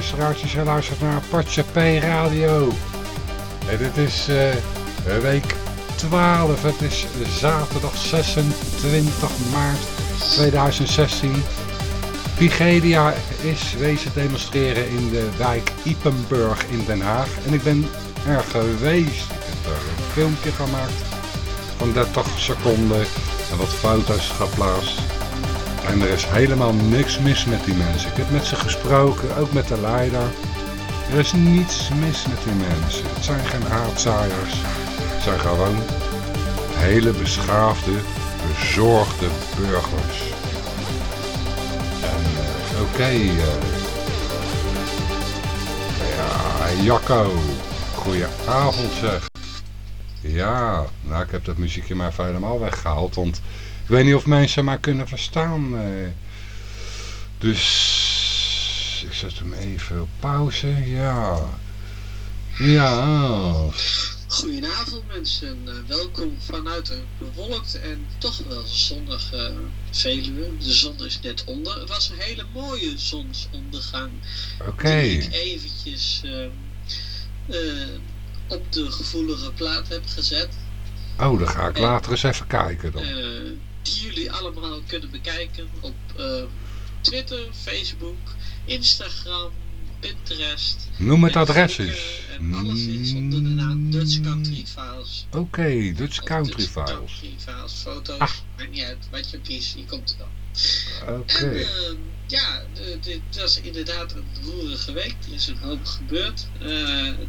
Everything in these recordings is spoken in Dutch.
Luisteraars, je luistert naar Apache P Radio. En dit is uh, week 12, het is zaterdag 26 maart 2016. Pigedia is wezen demonstreren in de wijk Ipenburg in Den Haag. En ik ben er geweest. Ik heb er een filmpje gemaakt van 30 seconden en wat foto's geplaatst. En er is helemaal niks mis met die mensen. Ik heb met ze gesproken, ook met de leider. Er is niets mis met die mensen. Het zijn geen haatzaaiers. Het zijn gewoon hele beschaafde, bezorgde burgers. En uh, oké, uh, ja, Jacco, goedenavond zeg. Ja, nou ik heb dat muziekje maar even helemaal weggehaald, want ik weet niet of mensen maar kunnen verstaan. Uh, dus ik zet hem even op pauze, ja. Ja. Goedenavond mensen, uh, welkom vanuit een bewolkt en toch wel zonnig uh, Veluwe. De zon is net onder. Het was een hele mooie zonsondergang. Oké. Okay. Die ik eventjes uh, op de gevoelige plaat heb gezet. Oh, dan ga ik en, later eens even kijken dan. Die jullie allemaal kunnen bekijken op Twitter, Facebook, Instagram, Pinterest. Noem het adres eens. En alles is onder de naam Dutch Country Files. Oké, okay, Dutch Country Dutch Files. Country Files, foto's, ah. maakt niet uit. Wat je kiest, je komt er wel. Oké. Okay. Uh, ja, dit was inderdaad een roerige week. Er is een hoop gebeurd. Uh,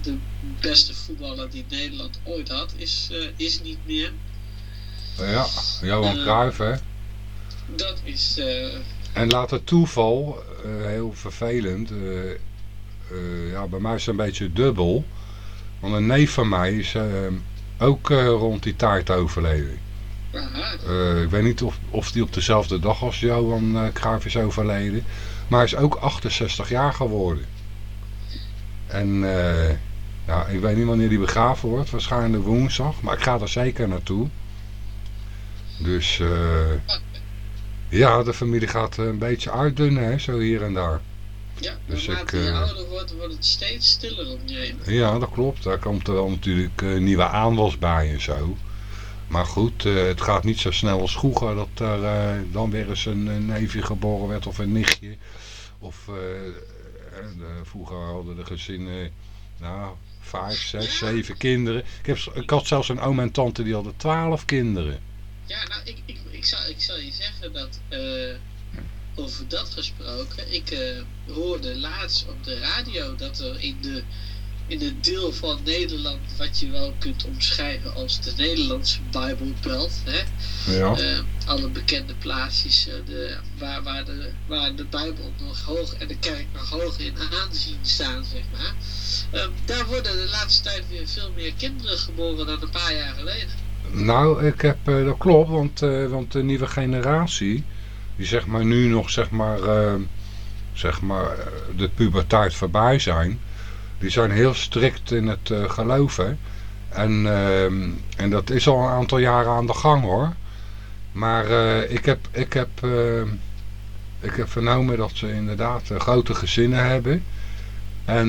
de beste voetballer die Nederland ooit had, is, uh, is niet meer. Ja, Johan Cruijff hè? Dat is... en laat het toeval, heel vervelend uh, ja, bij mij is het een beetje dubbel. Want een neef van mij is ook rond die tijd overleden. ik weet niet of, of die op dezelfde dag als Johan uh, Cruijff is overleden. Maar hij is ook 68 jaar geworden. En ja, ik weet niet wanneer die begraven wordt. Waarschijnlijk woensdag. Maar ik ga er zeker naartoe. Dus ja, de familie gaat een beetje uitdunnen, hè, zo hier en daar. Ja, dus naarmate ik, je uh, ouder wordt, wordt het steeds stiller om je heen. Ja, dat klopt. Daar komt er wel natuurlijk uh, nieuwe aanwas bij en zo. Maar goed, uh, het gaat niet zo snel als vroeger dat er dan weer eens een, neefje geboren werd of een nichtje. Of vroeger hadden de gezinnen, nou, vijf, zes, zeven kinderen. Ik, heb, ik had zelfs een oom en tante die hadden twaalf kinderen. Ja, nou, ik, ik, ik, zal, ik zal je zeggen dat over dat gesproken. Ik uh, hoorde laatst op de radio dat er in, de, in het deel van Nederland, wat je wel kunt omschrijven als de Nederlandse Bijbelbelt, hè? Ja. Uh, alle bekende plaatsjes uh, de, waar, waar, de, waar de Bijbel nog hoog en de kerk nog hoog in aanzien staan, zeg maar. daar worden de laatste tijd weer veel meer kinderen geboren dan een paar jaar geleden. Nou, ik heb, dat klopt, want, want de nieuwe generatie die zeg maar nu nog zeg maar, uh, zeg maar eh, de puberteit voorbij zijn, die zijn heel strikt in het geloven. En, uh, en dat is al een aantal jaren aan de gang hoor. Maar ik, heb, ik, heb, ik heb vernomen dat ze inderdaad grote gezinnen hebben. En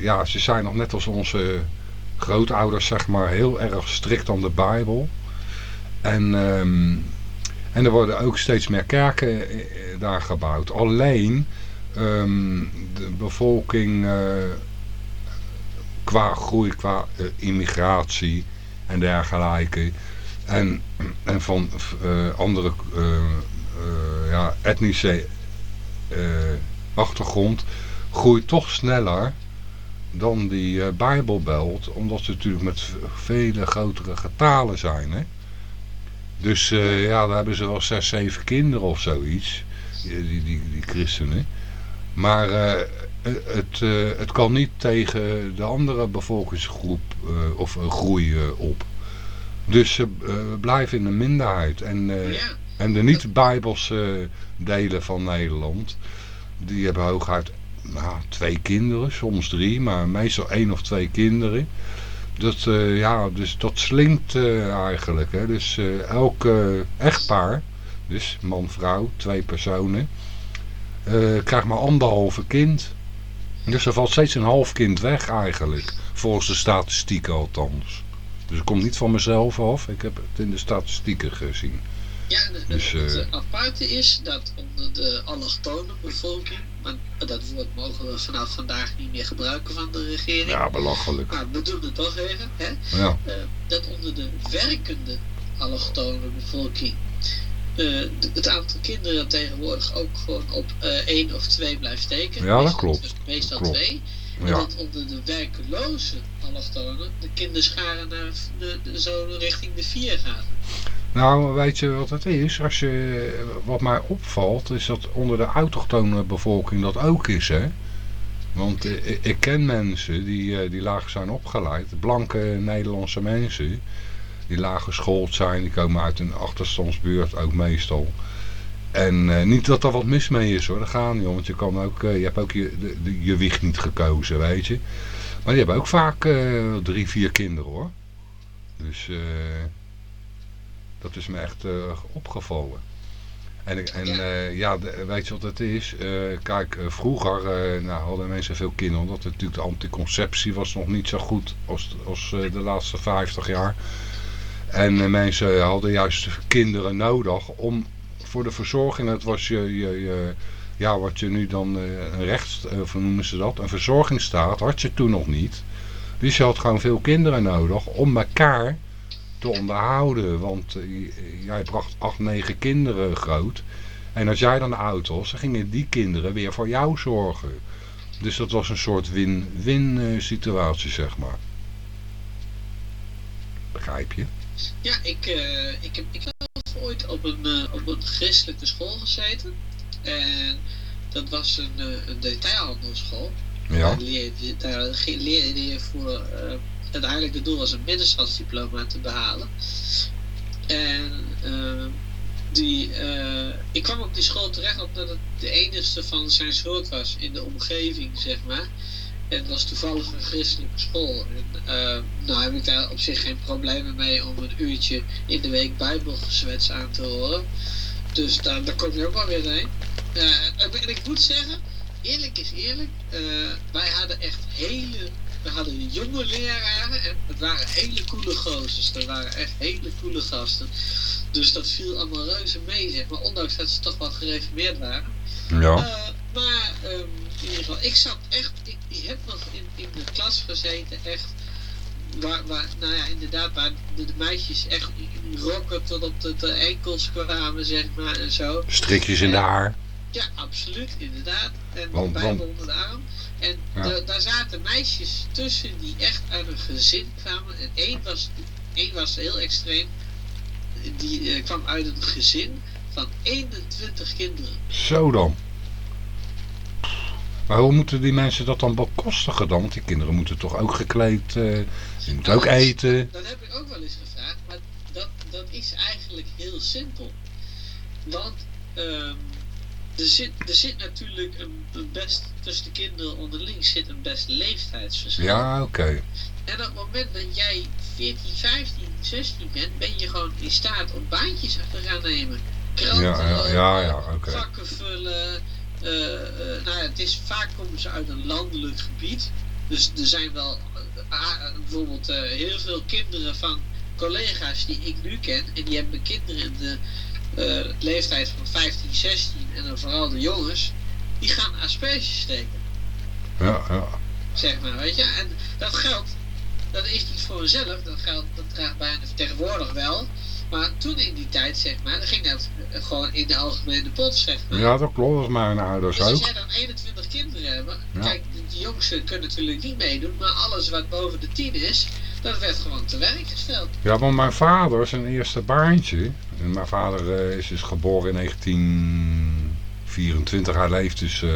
ja, ze zijn nog net als onze grootouders zeg maar heel erg strikt aan de Bijbel. En ehm, en er worden ook steeds meer kerken eh, daar gebouwd. Alleen um, de bevolking uh, qua groei, qua immigratie en dergelijke. En, en van andere ja, etnische achtergrond groeit toch sneller dan die Bijbelbelt. Omdat ze natuurlijk met vele grotere getalen zijn. Hè? Dus uh, ja, daar hebben ze wel zes, zeven kinderen of zoiets. Die, die, die, die christenen. Maar uh, het, uh, het kan niet tegen de andere bevolkingsgroep of groei op. Dus ze blijven in de minderheid. En, ja. en de niet-bijbelse delen van Nederland, die hebben hooguit nou, twee kinderen, soms drie, maar meestal één of twee kinderen. Dat, uh, ja, dus dat slinkt uh, eigenlijk. Hè. Dus uh, elk echtpaar, dus man, vrouw, twee personen, krijgt maar anderhalve kind. Dus er valt steeds een half kind weg eigenlijk. Volgens de statistieken althans. Dus het komt niet van mezelf af. Ik heb het in de statistieken gezien. Ja, de, Dus, het eh, aparte is dat onder de allochtone bevolking, maar dat woord mogen we vanaf vandaag niet meer gebruiken van de regering. Ja, belachelijk. Maar we doen het toch even, hè? Ja, Eh, dat onder de werkende allochtone bevolking eh, het aantal kinderen tegenwoordig ook gewoon op eh, één of twee blijft steken. Ja, dat Meestal- klopt. Meestal Klopt. twee. En ja. dat onder de werkeloze allochtonen de kinderscharen naar de, de, zo richting de vier gaan. Nou, weet je wat het is? Als je, wat mij opvalt, is dat onder de autochtone bevolking dat ook is, hè? Want eh, ik, ken mensen die, eh, die laag zijn opgeleid, blanke Nederlandse mensen, die laag geschoold zijn, die komen uit een achterstandsbuurt ook meestal. En eh, niet dat er wat mis mee is hoor, dat gaat niet om, want je, kan ook, je hebt ook je, de, je wicht niet gekozen, weet je. Maar die hebben ook vaak drie, vier kinderen hoor. Dus... eh dat is me echt eh, opgevallen. En, ik- en Ja. de- weet je wat het is? Eh, kijk, eh, vroeger eh, nou, hadden mensen veel kinderen. Omdat natuurlijk de anticonceptie was nog niet zo goed als, als eh, de laatste 50 jaar. En eh, mensen hadden juist kinderen nodig om voor de verzorging. Het was je, je, je ja, wat je nu dan eh, een rechts, eh, hoe noemen ze dat? Een verzorgingsstaat had je toen nog niet. Dus je had gewoon veel kinderen nodig om elkaar te onderhouden. Want eh, jij bracht acht, negen kinderen groot. En als jij dan oud was, dan gingen die kinderen weer voor jou zorgen. Dus dat was een soort win-win eh, situatie, zeg maar. Begrijp je? Ja, ik, eh, ik, heb, ik heb ooit op een, op een christelijke school gezeten. En dat was een, eh, een detailhandelschool. Ja. Daar leerde je, daar leerde je voor uiteindelijk het doel was een middenstandsdiploma te behalen. En eh, die, eh, ik kwam op die school terecht omdat het de enigste van zijn soort was in de omgeving, zeg maar. En het was toevallig een christelijke school. En, eh, nou heb ik daar op zich geen problemen mee om een uurtje in de week bijbelgezwets aan te horen. Dus daar, daar kom je ook wel weer heen. Eh, en ik moet zeggen, eerlijk is eerlijk, eh, wij hadden echt hele, we hadden jonge leraren en het waren hele coole gozers. Dat waren echt hele coole gasten. Dus dat viel allemaal reuze mee, zeg maar, ondanks dat ze toch wel gereformeerd waren. Ja. Eh, maar ehm, in ieder geval, ik zat echt, ik, ik heb nog in, in de klas gezeten, echt, waar, waar nou ja, inderdaad, waar de, de meisjes echt in rokken tot op de, de enkels kwamen, zeg maar, en zo. Strikjes in de haar. Ja, absoluut, inderdaad. En de Bijbel onder de arm. En Ja. de- daar zaten meisjes tussen die echt uit een gezin kwamen. En één was, één was heel extreem. Die eh, kwam uit een gezin van 21 kinderen. Zo dan. Maar hoe moeten die mensen dat dan bekostigen dan? Want die kinderen moeten toch ook gekleed, eh die moeten ook eten. Dat heb ik ook wel eens gevraagd, maar dat, dat is eigenlijk heel simpel. Want ehm, er, zit, er zit natuurlijk een, een best, tussen de kinderen onderling zit een best leeftijdsverschil. Ja, oké. En op het moment dat jij 14, 15, 16 bent, ben je gewoon in staat om baantjes te gaan nemen. Kranten Ja, ja, ja, ja, oké. vakken vullen. eh, eh, nou ja, het is, vaak komen ze uit een landelijk gebied. Dus er zijn wel ah, bijvoorbeeld heel veel kinderen van collega's die ik nu ken. En die hebben kinderen in de leeftijd van 15, 16 en dan vooral de jongens. Die gaan asperges steken Ja, ja. zeg maar, weet je. En dat geld, dat is niet voor mezelf, dat geld, dat draagt bijna tegenwoordig wel. Maar toen in die tijd, zeg maar, dan ging dat eh, gewoon in de algemene pot, zeg maar. Ja, dat klopt. Dat is mijn ouders Dus als jij dan 21 kinderen hebt, Ja. kijk, die jongens kunnen natuurlijk niet meedoen, maar alles wat boven de 10 is, dat werd gewoon te werk gesteld. Ja, want mijn vader, zijn eerste baantje... En mijn vader eh, is dus geboren in 1924. Hij leeft dus eh,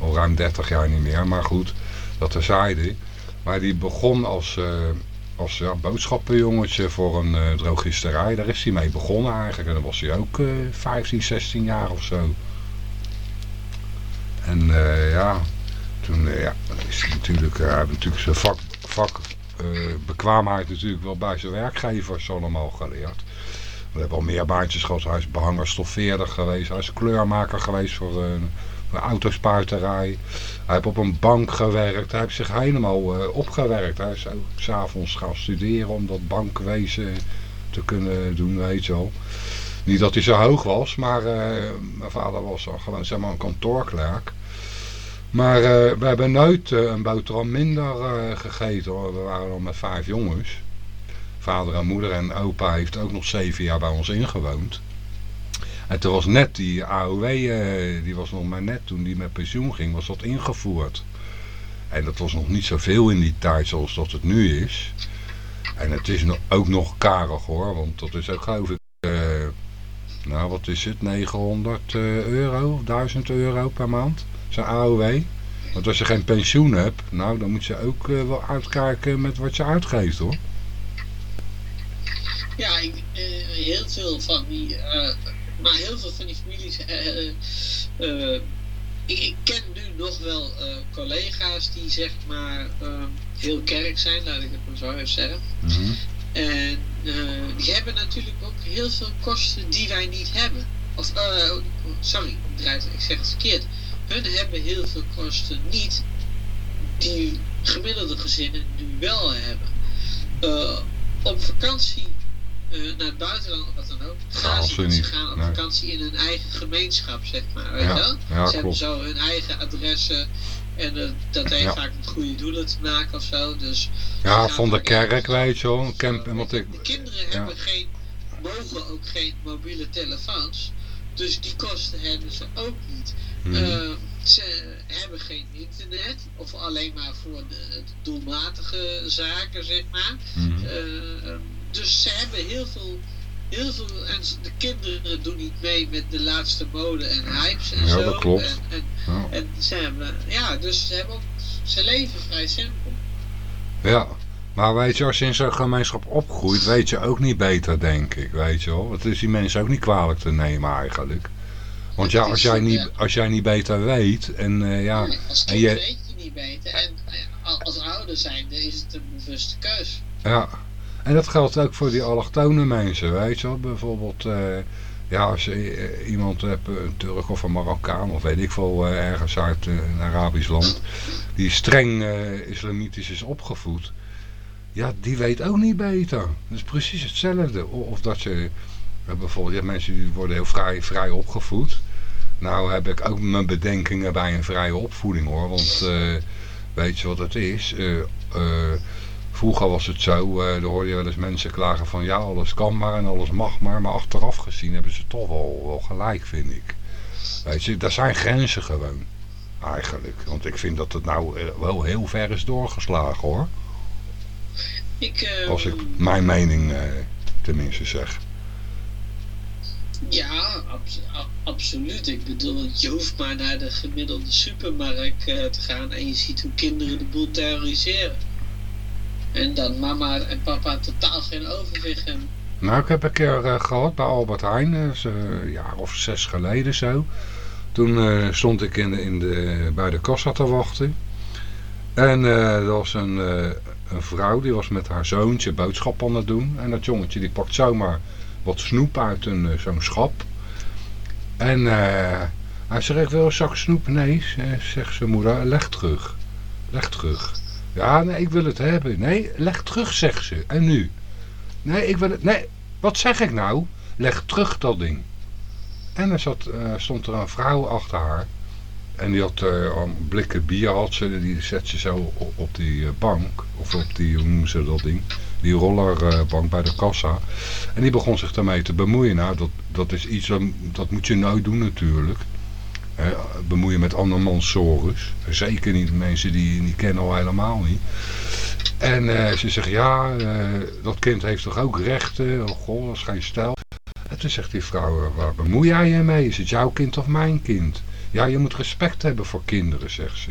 al ruim 30 jaar niet meer. Maar goed, dat terzijde. Maar die begon als, eh, als ja, boodschappenjongetje voor een drogisterij. Daar is hij mee begonnen eigenlijk. En dan was hij ook eh 15, 16 jaar of zo. En ja, toen ja, is hij natuurlijk, heeft natuurlijk zijn vak, vak bekwaamheid natuurlijk wel bij zijn werkgevers allemaal geleerd. We hebben al meer baantjes gehad. Hij is behanger stoffeerder geweest. Hij is kleurmaker geweest voor een autospuiterij. Hij heeft op een bank gewerkt. Hij heeft zich helemaal uh, opgewerkt. Hij is ook s'avonds gaan studeren om dat bankwezen te kunnen doen, weet je wel. Niet dat hij zo hoog was, maar uh, mijn vader was gewoon zeg maar een kantoorklerk. Maar we hebben nooit een boterham minder gegeten. We waren al met vijf jongens. Vader en moeder en opa heeft ook nog zeven jaar bij ons ingewoond. En toen was net die AOW, uh, die was nog maar net toen die met pensioen ging, was dat ingevoerd. En dat was nog niet zoveel in die tijd zoals dat het nu is. En het is ook nog karig hoor, want dat is ook geloof ik, uh, nou wat is het, 900 uh, euro, 1000 euro per maand, zijn AOW. Want als je geen pensioen hebt, nou dan moet je ook wel uitkijken met wat je uitgeeft hoor. Ja, ik, heel veel van die maar heel veel van die families. Uh, ik, ik, ken nu nog wel collega's die zeg maar heel kerk zijn, laat ik het maar zo even zeggen. Mm En die hebben natuurlijk ook heel veel kosten die wij niet hebben. Of, sorry, ik zeg het verkeerd. Hun hebben heel veel kosten niet die gemiddelde gezinnen nu wel hebben. op vakantie uh, naar het buitenland of wat dan ook, gaan ze, ze gaan op vakantie in hun eigen gemeenschap, zeg maar. Weet je wel? Ja, ze hebben zo hun eigen adressen. En uh, dat heeft vaak met goede doelen te maken of zo. Dus ja, van de kerk, weet je wel. De kinderen hebben geen, mogen ook geen mobiele telefoons. Dus die kosten hebben ze ook niet. Mm. Uh, ze hebben geen internet, of alleen maar voor de, de doelmatige zaken, zeg maar. Mm. Uh, dus ze hebben heel veel, heel veel, en de kinderen doen niet mee met de laatste mode en hypes en ja, zo. Ja, dat klopt. En, en, ja. en, ze hebben, ja, dus ze hebben ook, ze leven vrij simpel. Ja, maar weet je, als je in zo'n gemeenschap opgroeit, weet je ook niet beter, denk ik, weet je wel. Het is die mensen ook niet kwalijk te nemen eigenlijk. Want ja, als jij, niet, als jij niet beter weet en uh, ja... Nee, als kind en je... weet je niet beter en uh, als ouder zijnde is het een bewuste keus. Ja, en dat geldt ook voor die allochtone mensen, weet je wel. Bijvoorbeeld, uh, ja, als je iemand hebt, een Turk of een Marokkaan of weet ik veel, ergens uit een Arabisch land, die streng islamitisch is opgevoed. Ja, die weet ook niet beter. Dat is precies hetzelfde. Of dat je, bijvoorbeeld, je hebt mensen die worden heel vrij, vrij opgevoed. Nou heb ik ook mijn bedenkingen bij een vrije opvoeding hoor. Want weet je wat het is? Vroeger was het zo, uh, hoorde je wel eens mensen klagen van ja, alles kan maar en alles mag maar. Maar achteraf gezien hebben ze toch wel, wel gelijk, vind ik. Weet je, daar zijn grenzen gewoon. Eigenlijk. Want ik vind dat het nou eh, wel heel ver is doorgeslagen hoor. Ik, uh, Als ik mijn mening uh, tenminste zeg. Ja, absoluut. Ik bedoel, je hoeft maar naar de gemiddelde supermarkt te gaan en je ziet hoe kinderen de boel terroriseren. En dat mama en papa totaal geen overwicht hebben. Nou, ik heb een keer uh, gehad bij Albert Heijn, uh, een jaar of zes geleden zo. Toen uh, stond ik in, de, bij de kassa te wachten. En er was een, een vrouw, die was met haar zoontje boodschap aan het doen. En dat jongetje die pakt zomaar wat snoep uit zo'n schap. En hij zegt, ik wil een zak snoep. Nee, zegt zijn moeder, leg terug. Leg terug. Ja, nee, ik wil het hebben. Nee, leg terug, zegt ze. En nu? Nee, ik wil het... Nee, wat zeg ik nou? Leg terug dat ding. En er zat, uh, stond er een vrouw achter haar. En die had uh, blikken bier, had ze, die zet ze zo op, die uh, bank. Of op die, hoe noemen ze dat ding? Die rollerbank bij de kassa. En die begon zich daarmee te bemoeien. Nou, dat, dat is iets, dat moet je nooit doen natuurlijk bemoeien met andermans zorgens. Zeker niet mensen die niet kennen al helemaal niet. En uh, ze zegt, ja, uh, dat kind heeft toch ook rechten? Oh god, dat is geen stijl. En toen zegt die vrouw, eh, waar bemoei jij je mee? Is het jouw kind of mijn kind? Ja, je moet respect hebben voor kinderen, zegt ze.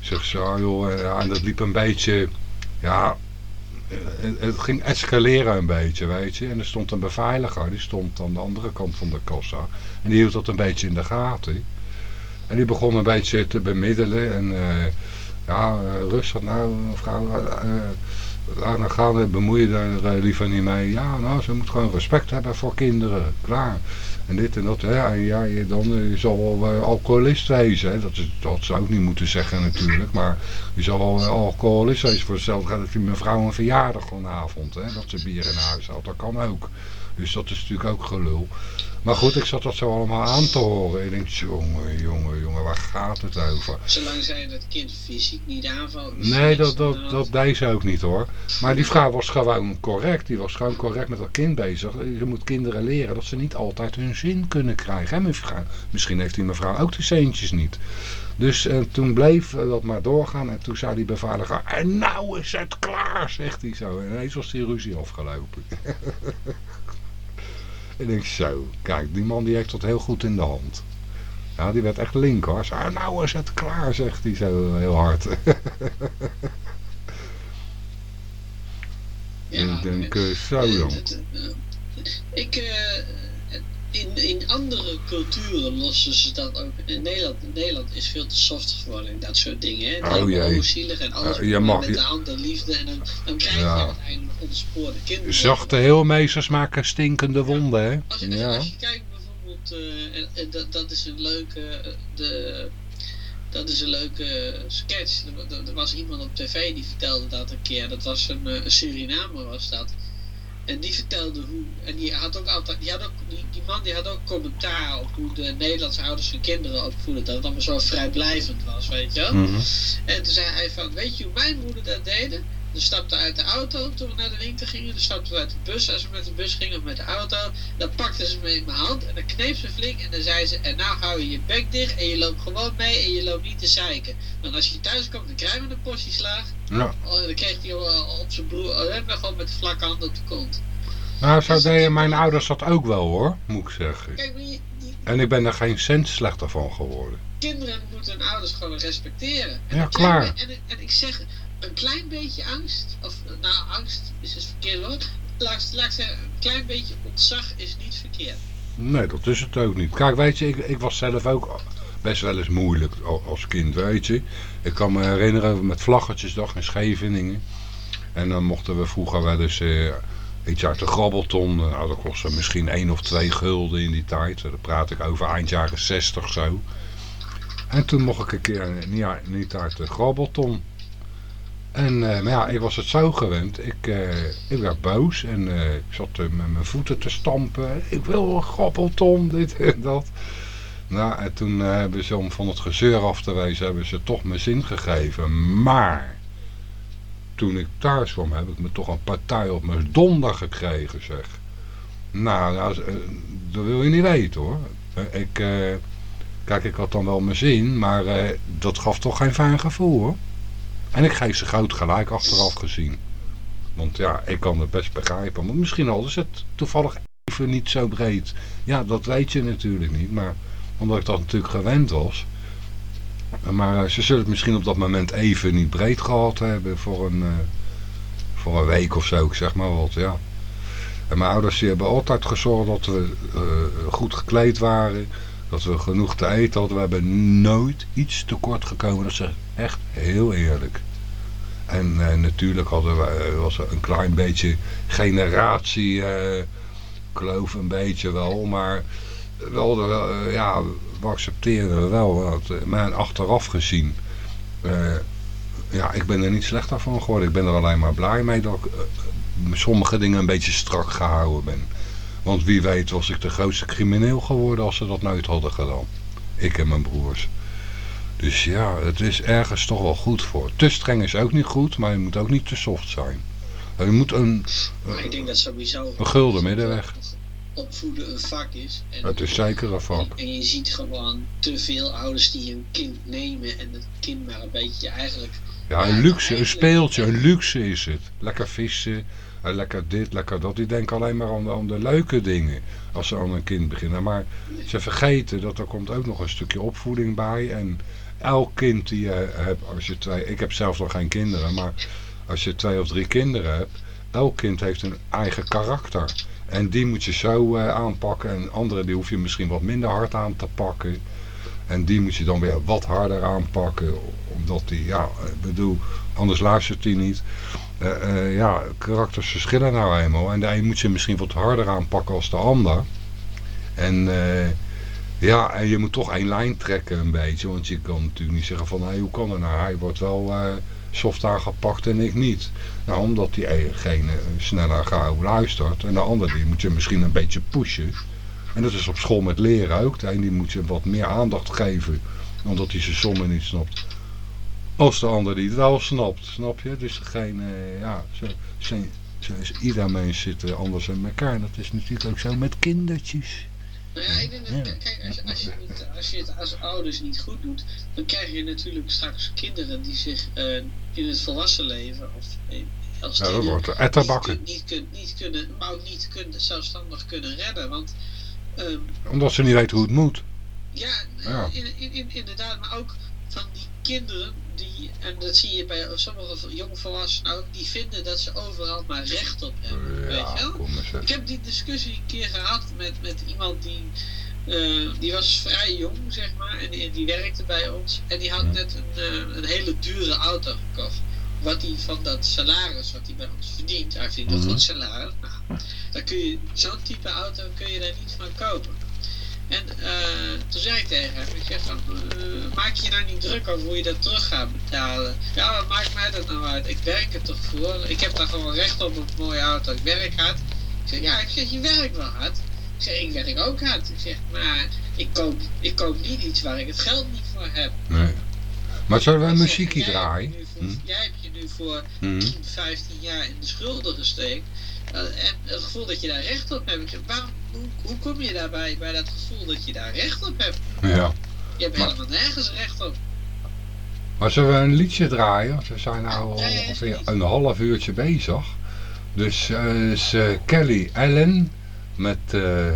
Zegt ze, oh joh, en dat liep een beetje, ja, het ging escaleren een beetje, weet je. En er stond een beveiliger, die stond aan de andere kant van de kassa. En die hield dat een beetje in de gaten. En die begon een beetje te bemiddelen. En uh, ja, rustig nou mevrouw, uh, laat nou gaan, bemoei je daar liever niet mee. Ja, nou, ze moet gewoon respect hebben voor kinderen, klaar. En dit en dat. Ja, en ja je, dan, je zal wel alcoholist wezen. Hè. Dat, is, dat zou ik niet moeten zeggen natuurlijk. Maar je zal wel alcoholist wezen. Voor hetzelfde gaat dat die mevrouw een verjaardag vanavond. Hè, dat ze bier in huis had. Dat kan ook. Dus dat is natuurlijk ook gelul. Maar goed, ik zat dat zo allemaal aan te horen. Ik denk, jongen, jongen, jongen, waar gaat het over? Zolang zij dat kind fysiek niet aanvalt. Nee, dat, dat, dat deed ze ook niet hoor. Maar die vrouw was gewoon correct. Die was gewoon correct met dat kind bezig. Je moet kinderen leren dat ze niet altijd hun zin kunnen krijgen. Hè, Misschien heeft die mevrouw ook de centjes niet. Dus uh, toen bleef uh, dat maar doorgaan. En toen zei die beveiliger, en nou is het klaar, zegt hij zo. En ineens was die ruzie afgelopen. ik denk zo, kijk, die man die heeft dat heel goed in de hand. Ja, die werd echt link hoor. Zei, nou is het klaar, zegt hij zo heel hard. ja, ik denk, uh, zo dan. Ik, in, in andere culturen lossen ze dat ook. In Nederland, Nederland is veel te soft geworden in dat soort dingen. Hè? Oh jee. zielig en alles uh, je mag, met de hand en liefde. En dan, dan krijg je ja. uiteindelijk ontspoorde kinderen. Zachte heelmeesters maken stinkende wonden, hè? Als je, ja. als je kijkt bijvoorbeeld, uh, en, en dat, dat is een leuke... De, dat is een leuke sketch. Er, er, was iemand op tv die vertelde dat een keer. Dat was een, een Surinamer was dat. En die vertelde hoe, en die had ook altijd, die, had ook, die, die man die had ook commentaar op hoe de Nederlandse ouders hun kinderen opvoeden. Dat het allemaal zo vrijblijvend was, weet je wel. Mm -hmm. En toen zei hij van, weet je hoe mijn moeder dat deden? Ze stapte uit de auto toen we naar de winkel gingen. Dan stapte we uit de bus. Als we met de bus gingen of met de auto. Dan pakte ze me in mijn hand. En dan kneep ze flink. En dan zei ze. En nou hou je je bek dicht. En je loopt gewoon mee. En je loopt niet te zeiken. Want als je thuis komt. Dan krijg je een portie slaag. Ja. Dan kreeg hij op zijn broer. Gewoon met de vlakke hand op de kont. Nou, zo deden mijn ouders dat ook wel hoor. Moet ik zeggen. Kijk, die, die, en ik ben er geen cent slechter van geworden. Kinderen moeten hun ouders gewoon respecteren. En ja, klaar. En, en ik zeg een klein beetje angst, of nou angst is het verkeerd hoor. Laat, ik zeggen, een klein beetje ontzag is niet verkeerd. Nee, dat is het ook niet. Kijk, weet je, ik, was zelf ook best wel eens moeilijk als kind, weet je. Ik kan me herinneren met Vlaggetjesdag in Scheveningen. En dan mochten we vroeger wel eens eh, iets uit de grabbelton. Nou, dat kostte misschien één of twee gulden in die tijd. Daar praat ik over eind jaren zestig zo. En toen mocht ik een keer niet, niet uit de grabbelton. En uh, maar ja, ik was het zo gewend. Ik, uh, ik werd boos en uh, ik zat met mijn voeten te stampen. Ik wil een grappelton, dit en dat. Nou, en toen hebben ze om van het gezeur af te wijzen, hebben ze toch mijn zin gegeven. Maar, toen ik thuis kwam, heb ik me toch een partij op mijn donder gekregen, zeg. Nou, nou dat wil je niet weten, hoor. Ik, kijk, ik had dan wel mijn zin, maar dat gaf toch geen fijn gevoel, hoor. En ik geef ze groot gelijk achteraf gezien. Want ja, ik kan het best begrijpen. Maar misschien al is het toevallig even niet zo breed. Ja, dat weet je natuurlijk niet. Maar omdat ik dat natuurlijk gewend was. Maar ze zullen het misschien op dat moment even niet breed gehad hebben. Voor een, uh, voor een week of zo, zeg maar wat. Ja. En mijn ouders die hebben altijd gezorgd dat we uh, goed gekleed waren. Dat we genoeg eten hadden. We hebben nooit iets tekort gekomen. Dat ik echt heel eerlijk. En uh, natuurlijk hadden we, was er een klein beetje generatie uh, kloof een beetje wel. Maar wel, ja, we accepteren wel. Dat, maar achteraf gezien, ja, ik ben er niet slechter van geworden. Ik ben er alleen maar blij mee dat ik sommige dingen een beetje strak gehouden ben. Want wie weet was ik de grootste crimineel geworden als ze dat nooit hadden gedaan. Ik en mijn broers. Dus ja, het is ergens toch wel goed voor. Te streng is ook niet goed, maar je moet ook niet te soft zijn. Je moet een... Maar ik denk dat sowieso... Een gulden middenweg. Opvoeden een vak is. En het is zeker een vak. En, en, je ziet gewoon te veel ouders die een kind nemen en het kind maar een beetje eigenlijk... Ja, een luxe, een speeltje, een luxe is het. Lekker vissen, lekker dit, lekker dat. Die denken alleen maar aan de, aan de leuke dingen als ze aan een kind beginnen. Maar ze vergeten dat er komt ook nog een stukje opvoeding bij. En elk kind die je hebt, als je twee, ik heb zelf nog geen kinderen, maar als je twee of drie kinderen hebt, elk kind heeft een eigen karakter. En die moet je zo uh, aanpakken en andere die hoef je misschien wat minder hard aan te pakken. En die moet je dan weer wat harder aanpakken, omdat die, ja, ik bedoel, anders luistert hij niet. Uh, uh, ja, karakters verschillen nou eenmaal. En de een moet je misschien wat harder aanpakken als de ander. En eh, ja, en je moet toch één lijn trekken een beetje. Want je kan natuurlijk niet zeggen van, hey, hoe kan dat nou? Hij wordt wel soft aangepakt en ik niet. Nou, omdat diegene sneller gauw luistert. En de andere die moet je misschien een beetje pushen. En dat is op school met leren ook. De een die moet je wat meer aandacht geven. Omdat hij zijn sommen niet snapt. Als de ander die het wel snapt, snap je? Dus degene, ja, zo, zo, zo is ieder mens zit anders in elkaar. Dat is natuurlijk ook zo met kindertjes. Nou ja, ik denk dat, kijk, als, als, je het, als je het als ouders niet goed doet, dan krijg je natuurlijk straks kinderen die zich uh, in het volwassen leven of als ja, dat wordt. Niet, niet, niet, kunnen, maar ook niet kunnen, zelfstandig kunnen redden, want... Um, Omdat ze niet weten hoe het moet. Ja, ja. In, in, in, inderdaad, maar ook van die kinderen die, en dat zie je bij sommige jongvolwassenen ook, die vinden dat ze overal maar recht op hebben. Ja, weet je wel? Ik heb die discussie een keer gehad met, met iemand die, uh, die was vrij jong, zeg maar, en die, die werkte bij ons. En die had net een, uh, een hele dure auto gekocht. Wat hij van dat salaris wat hij bij ons verdient, hij verdient een mm -hmm. goed salaris. Nou, dan kun je, zo'n type auto kun je daar niet van kopen. En uh, toen zei ik tegen hem, ik zeg van, uh, maak je nou niet druk over hoe je dat terug gaat betalen. Ja, wat maakt mij dat nou uit? Ik werk er toch voor. Ik heb daar gewoon recht op een mooie auto. Ik werk hard. Ik zeg, ja, ik zeg, je werkt wel hard. Ik zeg, ik werk ook hard. Ik zeg, maar ik koop, ik koop niet iets waar ik het geld niet voor heb. Nee. Maar zullen we een muziekje draaien? Hm? Jij hebt nu voor hm? 10, 15 jaar in de schulden gesteekt. Uh, en het gevoel dat je daar recht op hebt. Waarom, hoe, hoe, kom je daarbij bij dat gevoel dat je daar recht op hebt? Ja. Je hebt maar, helemaal nergens recht op. Maar zullen we een liedje draaien? We zijn nu al ja, ongeveer een half uurtje bezig. Dus uh, is uh, Kelly Allen met uh,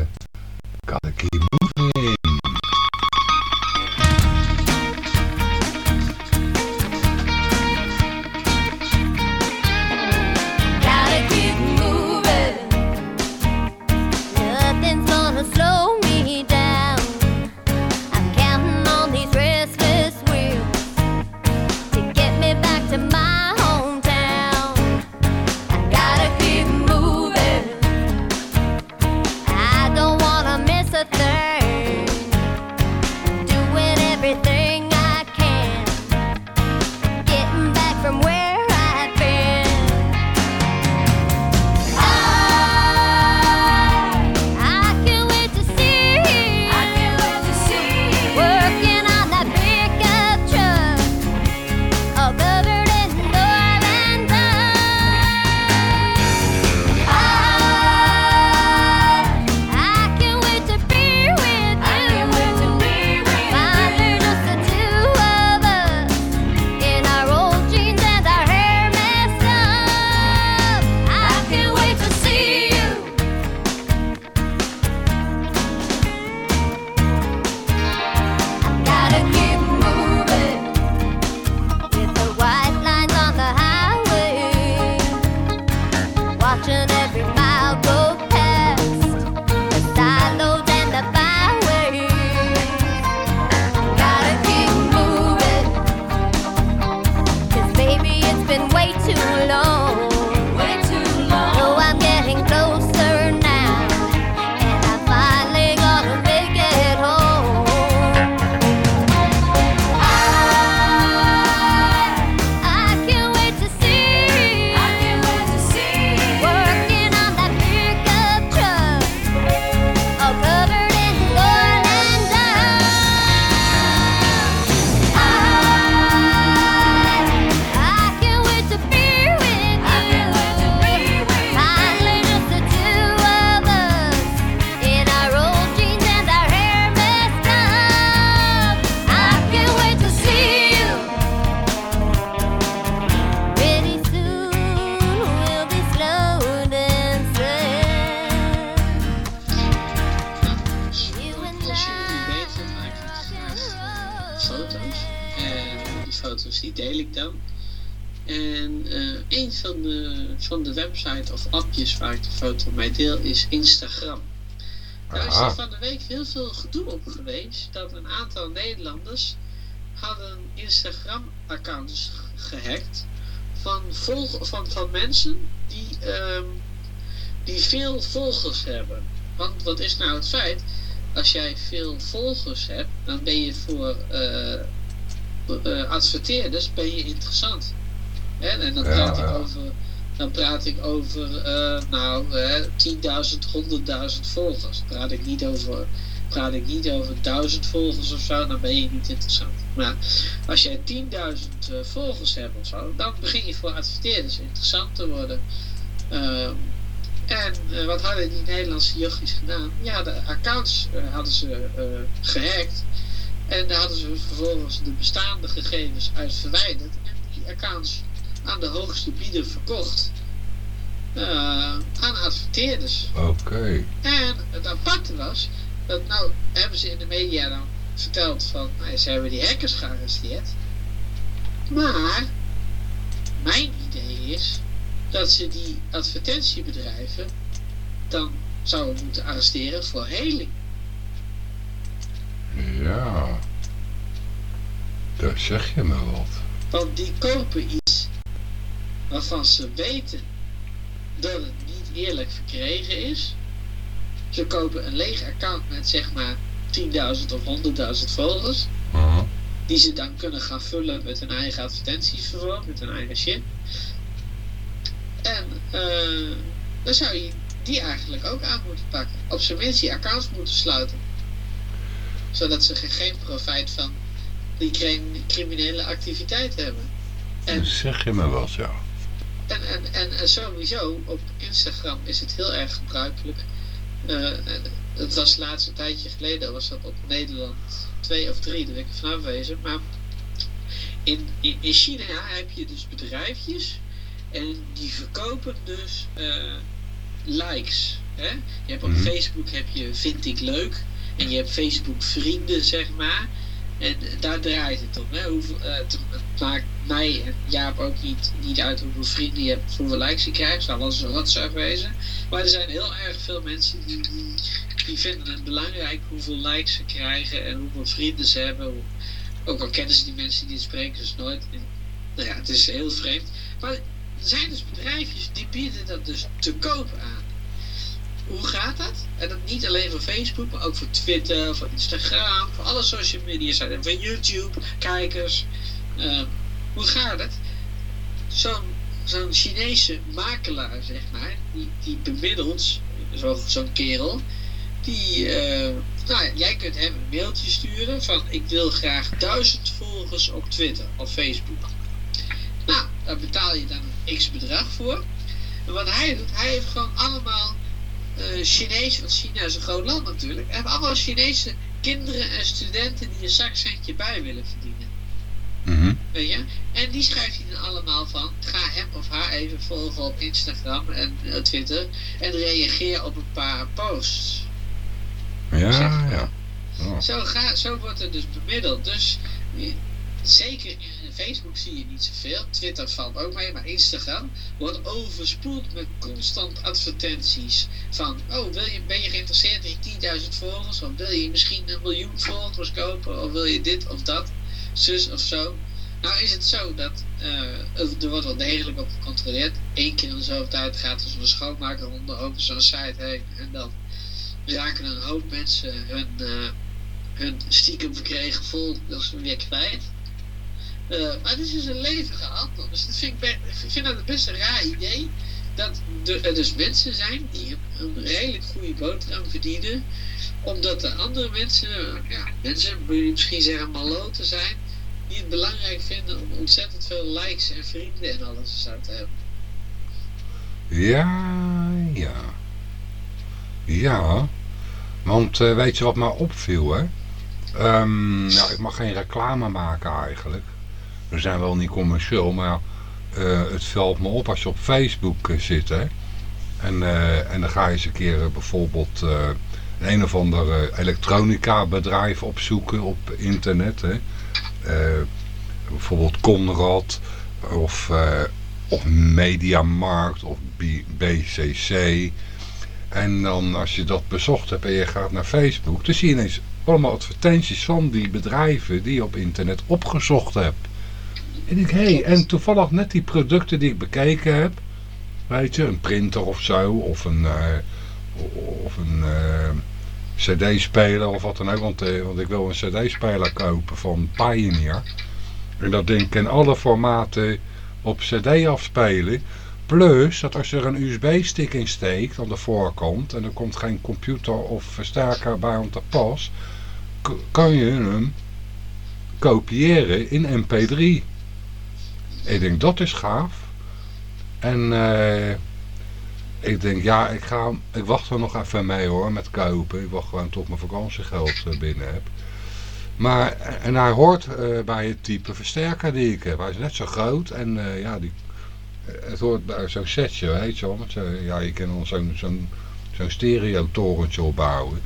van de week heel veel gedoe op geweest dat een aantal Nederlanders hadden Instagram-accounts gehackt van, volg van, van mensen die, um, die veel volgers hebben. Want wat is nou het feit? als jij veel volgers hebt, dan ben je voor uh, adverteerders ben je interessant. Hè? En dan praat ik over, dan praat ik over nou, 10.000, 100.000 volgers. Praat ik niet over praat ik niet over 1000 volgers of zo, dan ben je niet interessant. Maar als jij 10.000 volgers hebt of zo, dan begin je voor adverteerders interessant te worden. Ehm, en uh, wat hadden die Nederlandse jochies gedaan? Ja, de accounts hadden ze gehackt. En daar hadden ze vervolgens de bestaande gegevens uit verwijderd. En die accounts aan de hoogste bieder verkocht. aan adverteerders. Oké. En het aparte was, dat nou hebben ze in de media dan verteld van, nou, ze hebben die hackers gearresteerd. Maar, mijn idee is, dat ze die advertentiebedrijven dan zouden moeten arresteren voor heling. Ja, daar zeg je me wat. Want die kopen waarvan ze weten dat het niet eerlijk verkregen is. Ze kopen een leeg account met zeg maar 10.000 of 100.000 volgers. Uh Die ze dan kunnen gaan vullen met hun eigen advertenties met hun eigen shit. En uh, dan zou je die eigenlijk ook aan moeten pakken. Op zijn minst die accounts moeten sluiten. Zodat ze geen profijt van die criminele activiteit hebben. En, zeg je me wel zo. En, en, en, en, sowieso, op Instagram is het heel erg gebruikelijk. Uh, het was de laatste tijdje geleden, was dat op Nederland twee of drie, dat ik van afwezen. Maar in, in, in China heb je dus bedrijfjes en die verkopen dus uh, likes. Hè? Je hebt op mhm. Facebook heb je vind ik leuk. En je hebt Facebook vrienden, zeg maar. En daar draait het om. Hè? Uh, het, maakt mij en Jaap ook niet, niet uit hoeveel vrienden je hebt, hoeveel likes je krijgt. Zou wel eens een wezen. Maar er zijn heel erg veel mensen die, die, vinden het belangrijk hoeveel likes ze krijgen en hoeveel vrienden ze hebben. Ook al kennen ze die mensen die het spreken, dus nooit. nou ja, het is heel vreemd. Maar er zijn dus bedrijfjes die bieden dat dus te koop aan. Hoe gaat dat? En dat niet alleen voor Facebook, maar ook voor Twitter, voor Instagram, voor alle social media sites. voor YouTube, kijkers. Uh, hoe gaat het? Zo'n zo'n Chinese makelaar, zeg maar, die, die bemiddelt, zo'n kerel, die, uh, nou, jij kunt hem een mailtje sturen van ik wil graag duizend volgers op Twitter of Facebook. Nou, daar betaal je dan een x bedrag voor. En wat hij doet, hij heeft gewoon allemaal uh, Chinezen, want China is een groot land natuurlijk. Heeft allemaal Chinese kinderen en studenten die een zakcentje bij willen verdienen. Mm Weet je? En die schrijft hij dan allemaal van, ga hem of haar even volgen op Instagram en uh, Twitter en reageer op een paar posts. Ja, ja. Oh. Zo, ga, zo wordt er dus bemiddeld. Dus zeker in Facebook zie je niet zoveel. Twitter valt ook mee, maar Instagram wordt overspoeld met constant advertenties. Van, oh, wil je, ben je geïnteresseerd in 10.000 volgers? Of wil je misschien een miljoen volgers kopen? Of wil je dit of dat? Zus of zo? Nou is het zo dat uh, er wordt wel degelijk op gecontroleerd. Eén keer in de zoveel tijd gaat er zo'n schoonmakerronde over zo'n site heen. En dan raken een hoop mensen hun, uh, hun stiekem verkregen volgers weer kwijt. Uh, maar het is dus een levige handel. Dus dat vind ik, vind dat best een raar idee. Dat er dus mensen zijn die een, redelijk goede boterham verdienen. Omdat de andere mensen, ja, mensen misschien zeggen maloten zijn. Die het belangrijk vinden om ontzettend veel likes en vrienden en alles zo te hebben. Ja, ja. Ja. Want uh, weet je wat mij opviel, hè? Um, nou, ik mag geen reclame maken eigenlijk. We zijn wel niet commercieel, maar uh, het valt me op als je op Facebook uh, zit. Hè? En, uh, en dan ga je eens een keer bijvoorbeeld een of ander elektronica bedrijf opzoeken op internet. Hè? bijvoorbeeld Conrad of, of Mediamarkt of BCC. En dan als je dat bezocht hebt en je gaat naar Facebook, dan zie je ineens allemaal advertenties van die bedrijven die je op internet opgezocht hebt. En ik, hey, en toevallig net die producten die ik bekeken heb, weet je, een printer of zo, of een, uh, of een, uh, cd-speler of wat dan ook. Want, eh, want ik wil een cd-speler kopen van Pioneer. En dat ding kan alle formaten op cd afspelen. Plus dat als er een USB-stick in steekt aan de voorkant en er komt geen computer of versterker bij om te pas, kan je hem kopiëren in mp3. Ik denk dat is gaaf. En uh, ik denk ja, ik, ga, ik wacht er nog even mee hoor met kopen. Ik wacht gewoon tot mijn vakantiegeld eh, binnen heb. Maar, en hij hoort bij het type versterker die ik heb. Hij is net zo groot en ja, die, het hoort bij zo'n setje, weet je wel. Ja, je kan dan zo'n zo'n zo'n stereo-torentje opbouwen.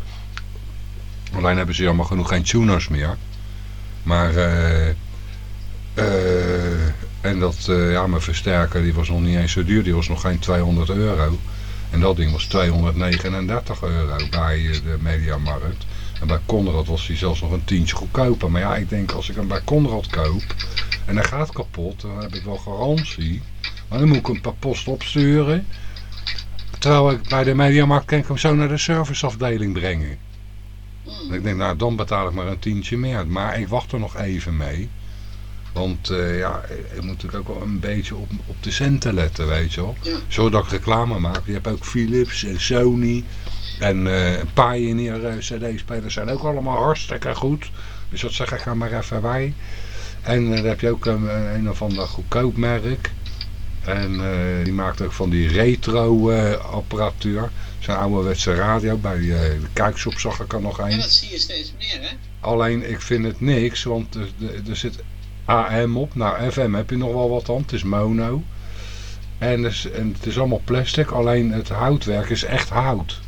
Alleen hebben ze jammer genoeg geen tuners meer. Maar, eh... en dat, ja, mijn versterker die was nog niet eens zo duur. Die was nog geen 200 euro. En dat ding was 239 euro bij de Mediamarkt. En bij Conrad was hij zelfs nog een tientje goedkoper. Maar ja, ik denk als ik hem bij Conrad koop en hij gaat kapot, dan heb ik wel garantie. Maar dan moet ik hem per post opsturen. Terwijl ik bij de Mediamarkt kan ik hem zo naar de serviceafdeling brengen. En ik denk, nou dan betaal ik maar een tientje meer. Maar ik wacht er nog even mee. Want uh, ja, ik moet natuurlijk ook wel een beetje op, op de centen letten, weet je wel. Ja. Zodat ik reclame maak. Je hebt ook Philips en Sony en uh, Pioneer uh, cd-spelers zijn ook allemaal hartstikke goed. Dus dat zeg ik, ga maar even bij. En dan heb je ook een, een of ander goedkoop merk. En die maakt ook van die retro apparatuur. Zo'n ouderwetse radio. Bij de kijkshop zag ik er nog een. Ja, dat zie je steeds meer hè. Alleen ik vind het niks, want er, er zit AM op. Nou, FM heb je nog wel wat aan. Het is mono. En, dus, en het is allemaal plastic, alleen het houtwerk is echt hout.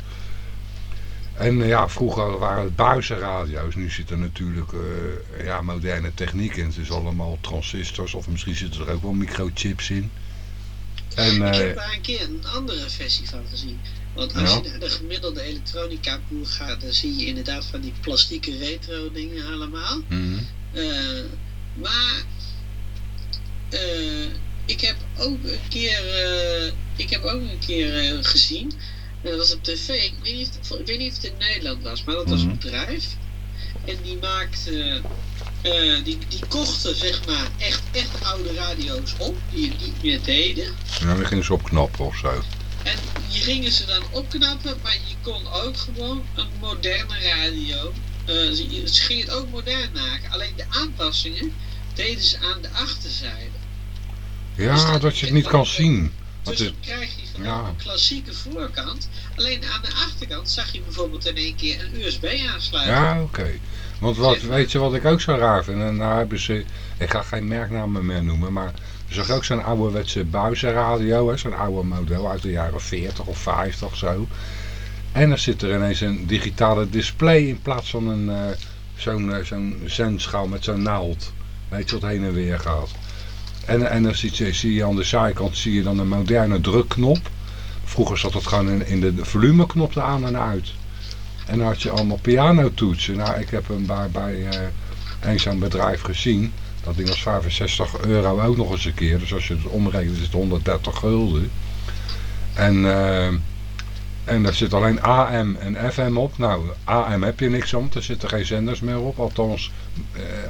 En eh, ja, vroeger waren het buizenradio's. Nu zit er natuurlijk uh, ja, moderne techniek in. Het is allemaal transistors of misschien zitten er ook wel microchips in. En, uh, ik heb daar een keer een andere versie van gezien. Want als je naar de gemiddelde elektronica boer gaat, dan zie je inderdaad van die plastieke retro dingen allemaal. Mm maar ik heb ook een keer, ik heb ook een keer gezien dat was op tv. Ik weet, niet of, ik weet niet of het in Nederland was, maar dat was een mhm. bedrijf. En die maakte, uh, die, die kochten zeg maar echt, echt oude radio's op, die het niet meer deden. En dan gingen ze opknappen of zo. En die gingen ze dan opknappen, maar je kon ook gewoon een moderne radio, uh, ze, ze gingen het ook modern maken. Alleen de aanpassingen deden ze aan de achterzijde. Ja, dat, dat je het niet kan zien. Dus dan krijg je ja. een klassieke voorkant. Alleen aan de achterkant zag je bijvoorbeeld in één keer een USB aansluiten. Ja, oké. Want wat, weet je wat ik ook zo raar vind? En daar hebben ze, ik ga geen merknamen meer noemen, maar je zag ook zo'n ouderwetse buizenradio, zo'n oude model uit de jaren 40 of 50 zo. En dan zit er ineens een digitale display in plaats van een uh, zo'n uh, zo'n zendschaal met zo'n naald. Weet je wat heen en weer gaat. En, en dan zie je, aan de zijkant zie je dan een moderne drukknop. Vroeger zat dat gewoon in, de volumeknop aan en uit. En dan had je allemaal pianotoetsen. Nou, ik heb hem bij, bij uh, een zo'n bedrijf gezien. Dat ding was 65 euro ook nog eens een keer. Dus als je het omrekent is het 130 gulden. En... Uh, en daar zit alleen AM en FM op. Nou, AM heb je niks om, er zitten geen zenders meer op. Althans, eh,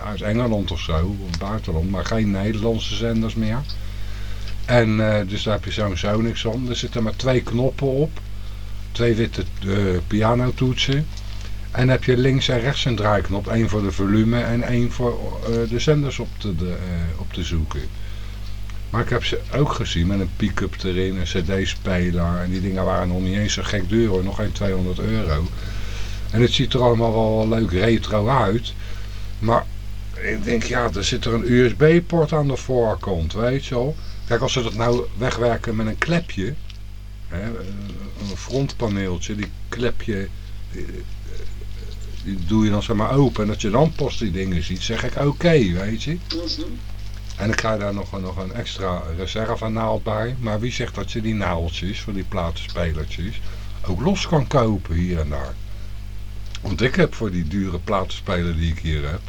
uit Engeland of zo, of buitenland, maar geen Nederlandse zenders meer. En eh, dus daar heb je sowieso niks om. Er zitten maar twee knoppen op. Twee witte uh, pianotoetsen. En heb je links en rechts een draaiknop. één voor de volume en één voor de zenders op te, de, op te zoeken. Maar ik heb ze ook gezien met een pick-up erin, een cd-speler. En die dingen waren nog niet eens zo gek duur hoor, nog geen 200 euro. En het ziet er allemaal wel leuk retro uit. Maar ik denk, ja, er zit er een USB-port aan de voorkant, weet je wel. Kijk, als ze dat nou wegwerken met een klepje, hè, een frontpaneeltje, die klepje, die, doe je dan zeg maar open. En dat je dan pas die dingen ziet, zeg ik oké, weet je. En ik krijg daar nog, nog een extra reserve naald bij. Maar wie zegt dat je die naaldjes, voor die platenspelertjes, ook los kan kopen hier en daar. Want ik heb voor die dure platenspeler die ik hier heb,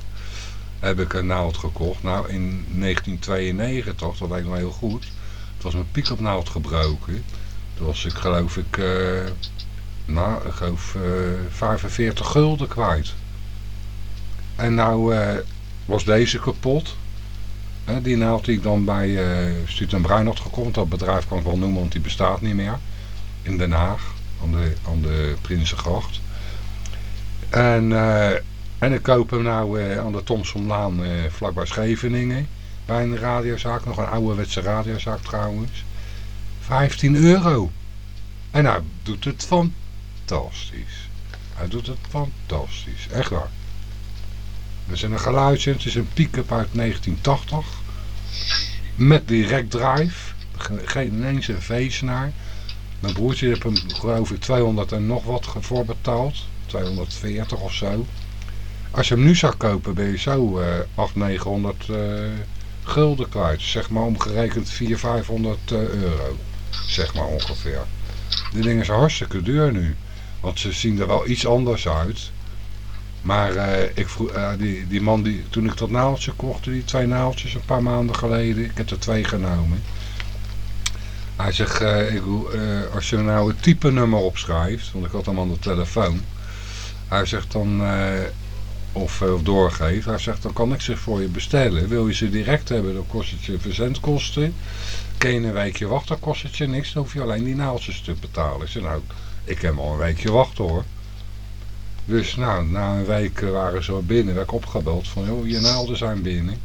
heb ik een naald gekocht. Nou, in 1992, dat ik nog heel goed. Het was mijn pick-up naald gebroken. Toen was ik geloof ik uh, nou, ik geloof 45 gulden kwijt. En nou was deze kapot. die naald die ik dan bij uh, Stuut en Bruin had gekomen. Dat bedrijf kan ik wel noemen, want die bestaat niet meer. In Den Haag, aan de, aan de Prinsengracht. En, uh, en ik koop hem nou uh, aan de Thomsonlaan uh, vlakbij Scheveningen. Bij een radiozaak, nog een ouderwetse radiozaak trouwens. 15 euro. En hij doet het fantastisch. Hij doet het fantastisch. Echt waar. Er zijn een geluidje. Het is een pick-up uit 1980. Met direct drive. Geen ineens een veesnaar. Mijn broertje heeft hem geloof ik 200 en nog wat voor betaald. 240 of zo. Als je hem nu zou kopen ben je zo uh, 800, 900 uh, gulden kwijt. Zeg maar omgerekend 400, 500 uh, euro. Zeg maar ongeveer. Die dingen zijn hartstikke duur nu. Want ze zien er wel iets anders uit. Maar uh, ik vroeg, uh, die, die man, die, toen ik dat naaldje kocht, die twee naaldjes een paar maanden geleden, ik heb er twee genomen. Hij zegt, uh, ik, als je nou het type nummer opschrijft, want ik had hem aan de telefoon. Hij zegt dan, of, of doorgeeft, hij zegt dan kan ik ze voor je bestellen. Wil je ze direct hebben, dan kost het je verzendkosten. Kun je een weekje wachten, kost het je niks, dan hoef je alleen die naaldjes te betalen. Ik nou, ik heb al een weekje wachten hoor. Dus nou, na een week waren ze binnen, werd ik opgebeld van, joh, je naalden zijn binnen.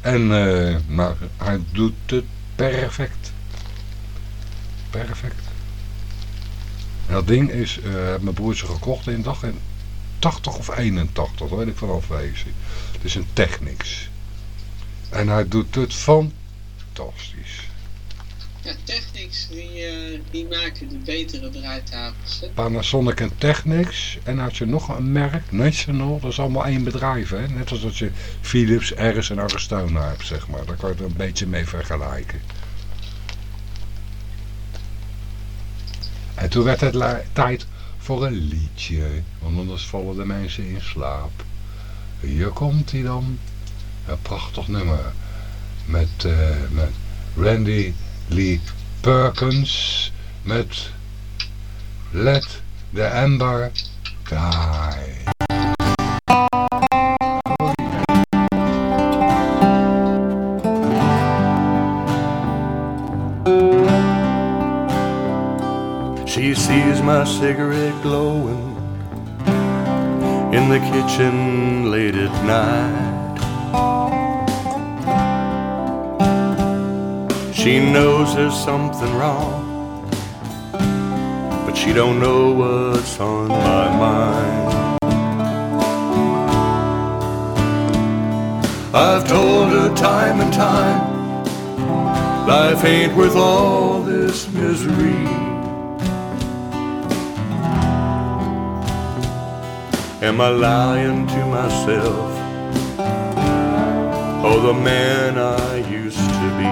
En uh, nou, hij doet het perfect. Perfect. En dat ding is, uh, mijn broertje gekocht in dag in 80 of 81, dat weet ik vanaf wezen. Het is een Technics. En hij doet het fantastisch. Ja, Technics, die, uh, die maken de betere draaitafels. Hè? Panasonic en Technics. En had je nog een merk, National, dat is allemaal één bedrijf. Hè? Net als dat je Philips, Eris en Aristona hebt, zeg maar. Daar kan je het een beetje mee vergelijken. En toen werd het tijd voor een liedje. Want anders vallen de mensen in slaap. Hier komt hij dan. Een prachtig nummer. Met, uh, met Randy Lee Perkins met Let the Ember Die. Cigarette glowing in the kitchen late at night. She knows there's something wrong, but she don't know what's on my mind. I've told her time and time, life ain't worth all this misery. Am I lying to myself? Oh, the man I used to be.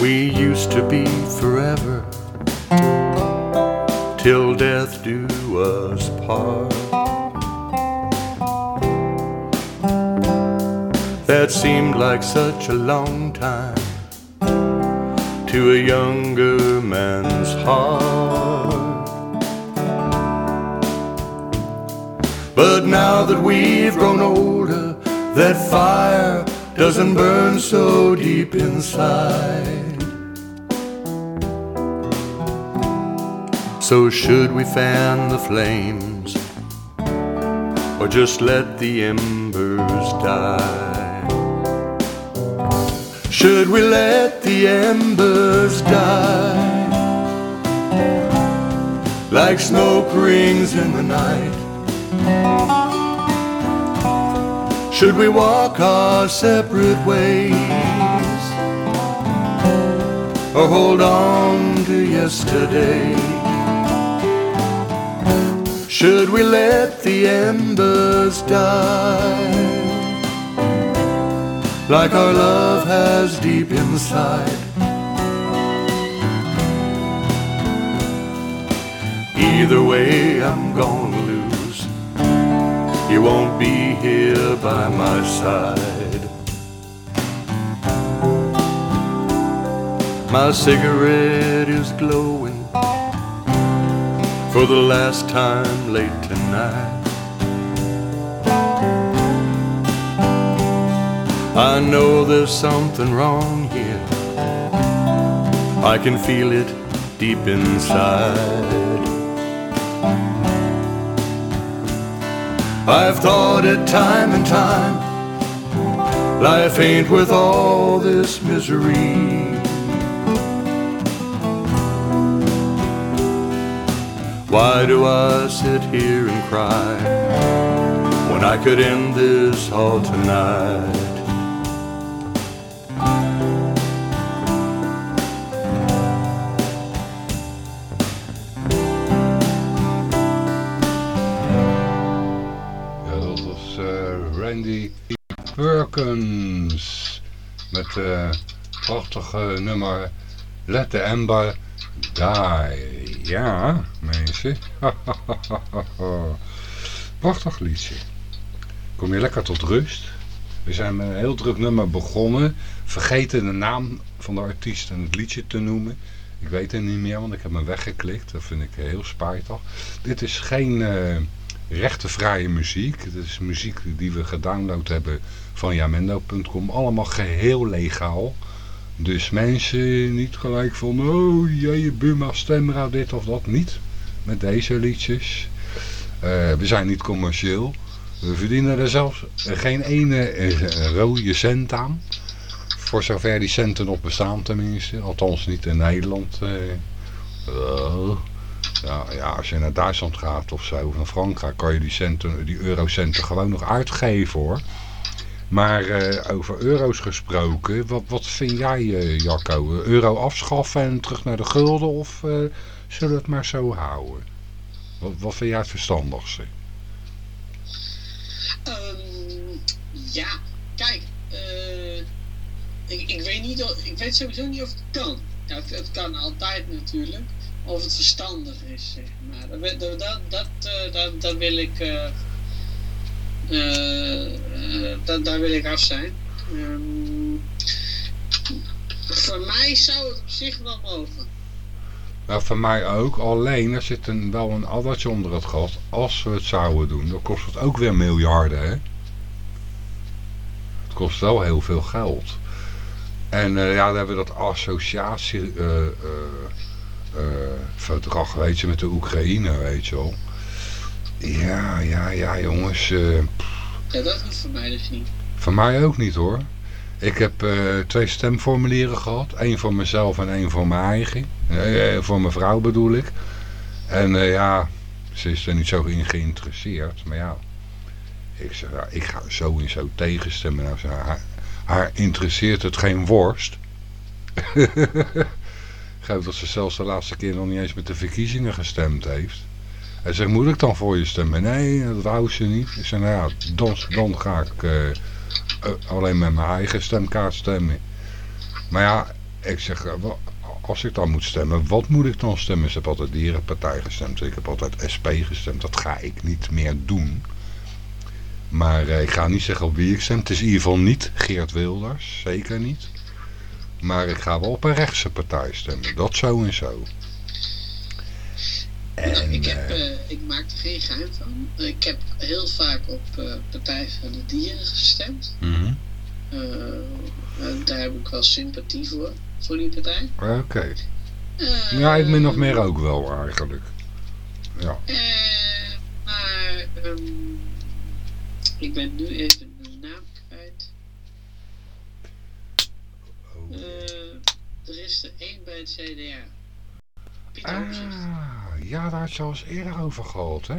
We used to be forever till death do us part. That seemed like such a long time to a younger man's heart. Now that we've grown older, that fire doesn't burn so deep inside. So should we fan the flames or just let the embers die? Should we let the embers die? Like smoke rings in the night. Should we walk our separate ways or hold on to yesterday? Should we let the embers die? Like our love has deep inside. Either way, I'm. You won't be here by my side. My cigarette is glowing for the last time late tonight. I know there's something wrong here. I can feel it deep inside. I've thought it time and time. Life ain't worth all this misery. Why do I sit here and cry when I could end this all tonight? Met het prachtige nummer Let the Ember Die. Ja, mensen. Prachtig liedje. Kom je lekker tot rust. We zijn met een heel druk nummer begonnen. Vergeten de naam van de artiest en het liedje te noemen. Ik weet het niet meer, want ik heb hem weggeklikt. Dat vind ik heel spijtig. Dit is geen eh rechtenvrije muziek. Het is muziek die we gedownload hebben van jamendo.com. Allemaal geheel legaal. Dus mensen niet gelijk van, oh jee, Buma Stemra, dit of dat. Niet met deze liedjes. Eh, we zijn niet commercieel. We verdienen er zelfs geen ene eh, rode cent aan. Voor zover die centen nog bestaan tenminste. Althans niet in Nederland. eh. Ja, ja, als je naar Duitsland gaat of zo, of naar Frankrijk, kan je die, centen, die eurocenten gewoon nog uitgeven hoor. Maar eh, over euro's gesproken, wat, wat vind jij eh, Jacco? Euro afschaffen en terug naar de gulden of eh, zullen we het maar zo houden? Wat, wat vind jij het verstandigste? Ehm, ja, kijk, ik, ik, weet niet of, ik weet sowieso niet of het kan. Ja, het, kan altijd natuurlijk, of het verstandig is, zeg maar. Dat, dat, dat, dat, wil ik, dat, daar wil ik af zijn. Ehm, voor mij zou het op zich wel mogen. Nou, voor mij ook. Alleen, er zit een, wel een addertje onder het gat. Als we het zouden doen, dan kost het ook weer miljarden, hè? Het kost wel heel veel geld. En eh, ja, dan hebben we dat associatieverdrag, verdrag, weet je, met de Oekraïne, weet je wel. Ja, ja, ja, jongens. eh, Ja, dat hoeft voor mij dus niet. voor mij ook niet, hoor. Ik heb eh, twee stemformulieren gehad. Eén voor mezelf en één voor mijn eigen. Eh, voor mijn vrouw bedoel ik. En ja, ze is er niet zo in geïnteresseerd. Maar ja, ik zeg, ja, ik ga zo en zo tegenstemmen. Nou, haar, haar interesseert het geen worst. Ik geloof dat ze zelfs de laatste keer nog niet eens met de verkiezingen gestemd heeft. Hij zegt, moet ik dan voor je stemmen? Nee, dat wou ze niet. Ik zeg, nou ja, dan, dan ga ik eh, eh, alleen met mijn eigen stemkaart stemmen. Maar ja, ik zeg, eh, als ik dan moet stemmen, wat moet ik dan stemmen? Ze hebben altijd Dierenpartij gestemd, ik heb altijd SP gestemd. Dat ga ik niet meer doen. Maar ik ga niet zeggen op wie ik stem. Het is in ieder geval niet Geert Wilders, zeker niet. Maar ik ga wel op een rechtse partij stemmen, dat zo en zo. En, ik, heb, eh, eh, ik maak er geen geheim van. Ik heb heel vaak op eh, Partij van de Dieren gestemd. mhm. Eh, daar heb ik wel sympathie voor, voor die partij. Oké. Eh, Ja, ik min of meer ook wel eigenlijk. Ja. eh, maar ehm, ik ben nu even de naam kwijt. Oh. Eh, er is er één bij het CDA. Pieter. Ah, ja, daar had je al eens eerder over gehad, hè?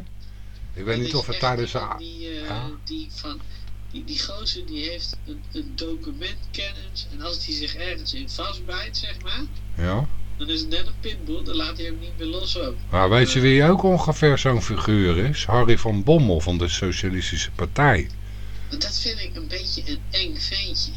Ik weet niet of het tijdens de... Die, eh, Ja. die, van, die, die gozer die heeft een, een documentkennis. En als hij zich ergens in vastbijt, zeg maar. Ja? Dan is het net een pitbull. Dan laat hij hem niet meer los ook. Maar weet je wie ook ongeveer zo'n figuur is? Harry van Bommel van de Socialistische Partij. Dat vind ik een beetje een eng ventje.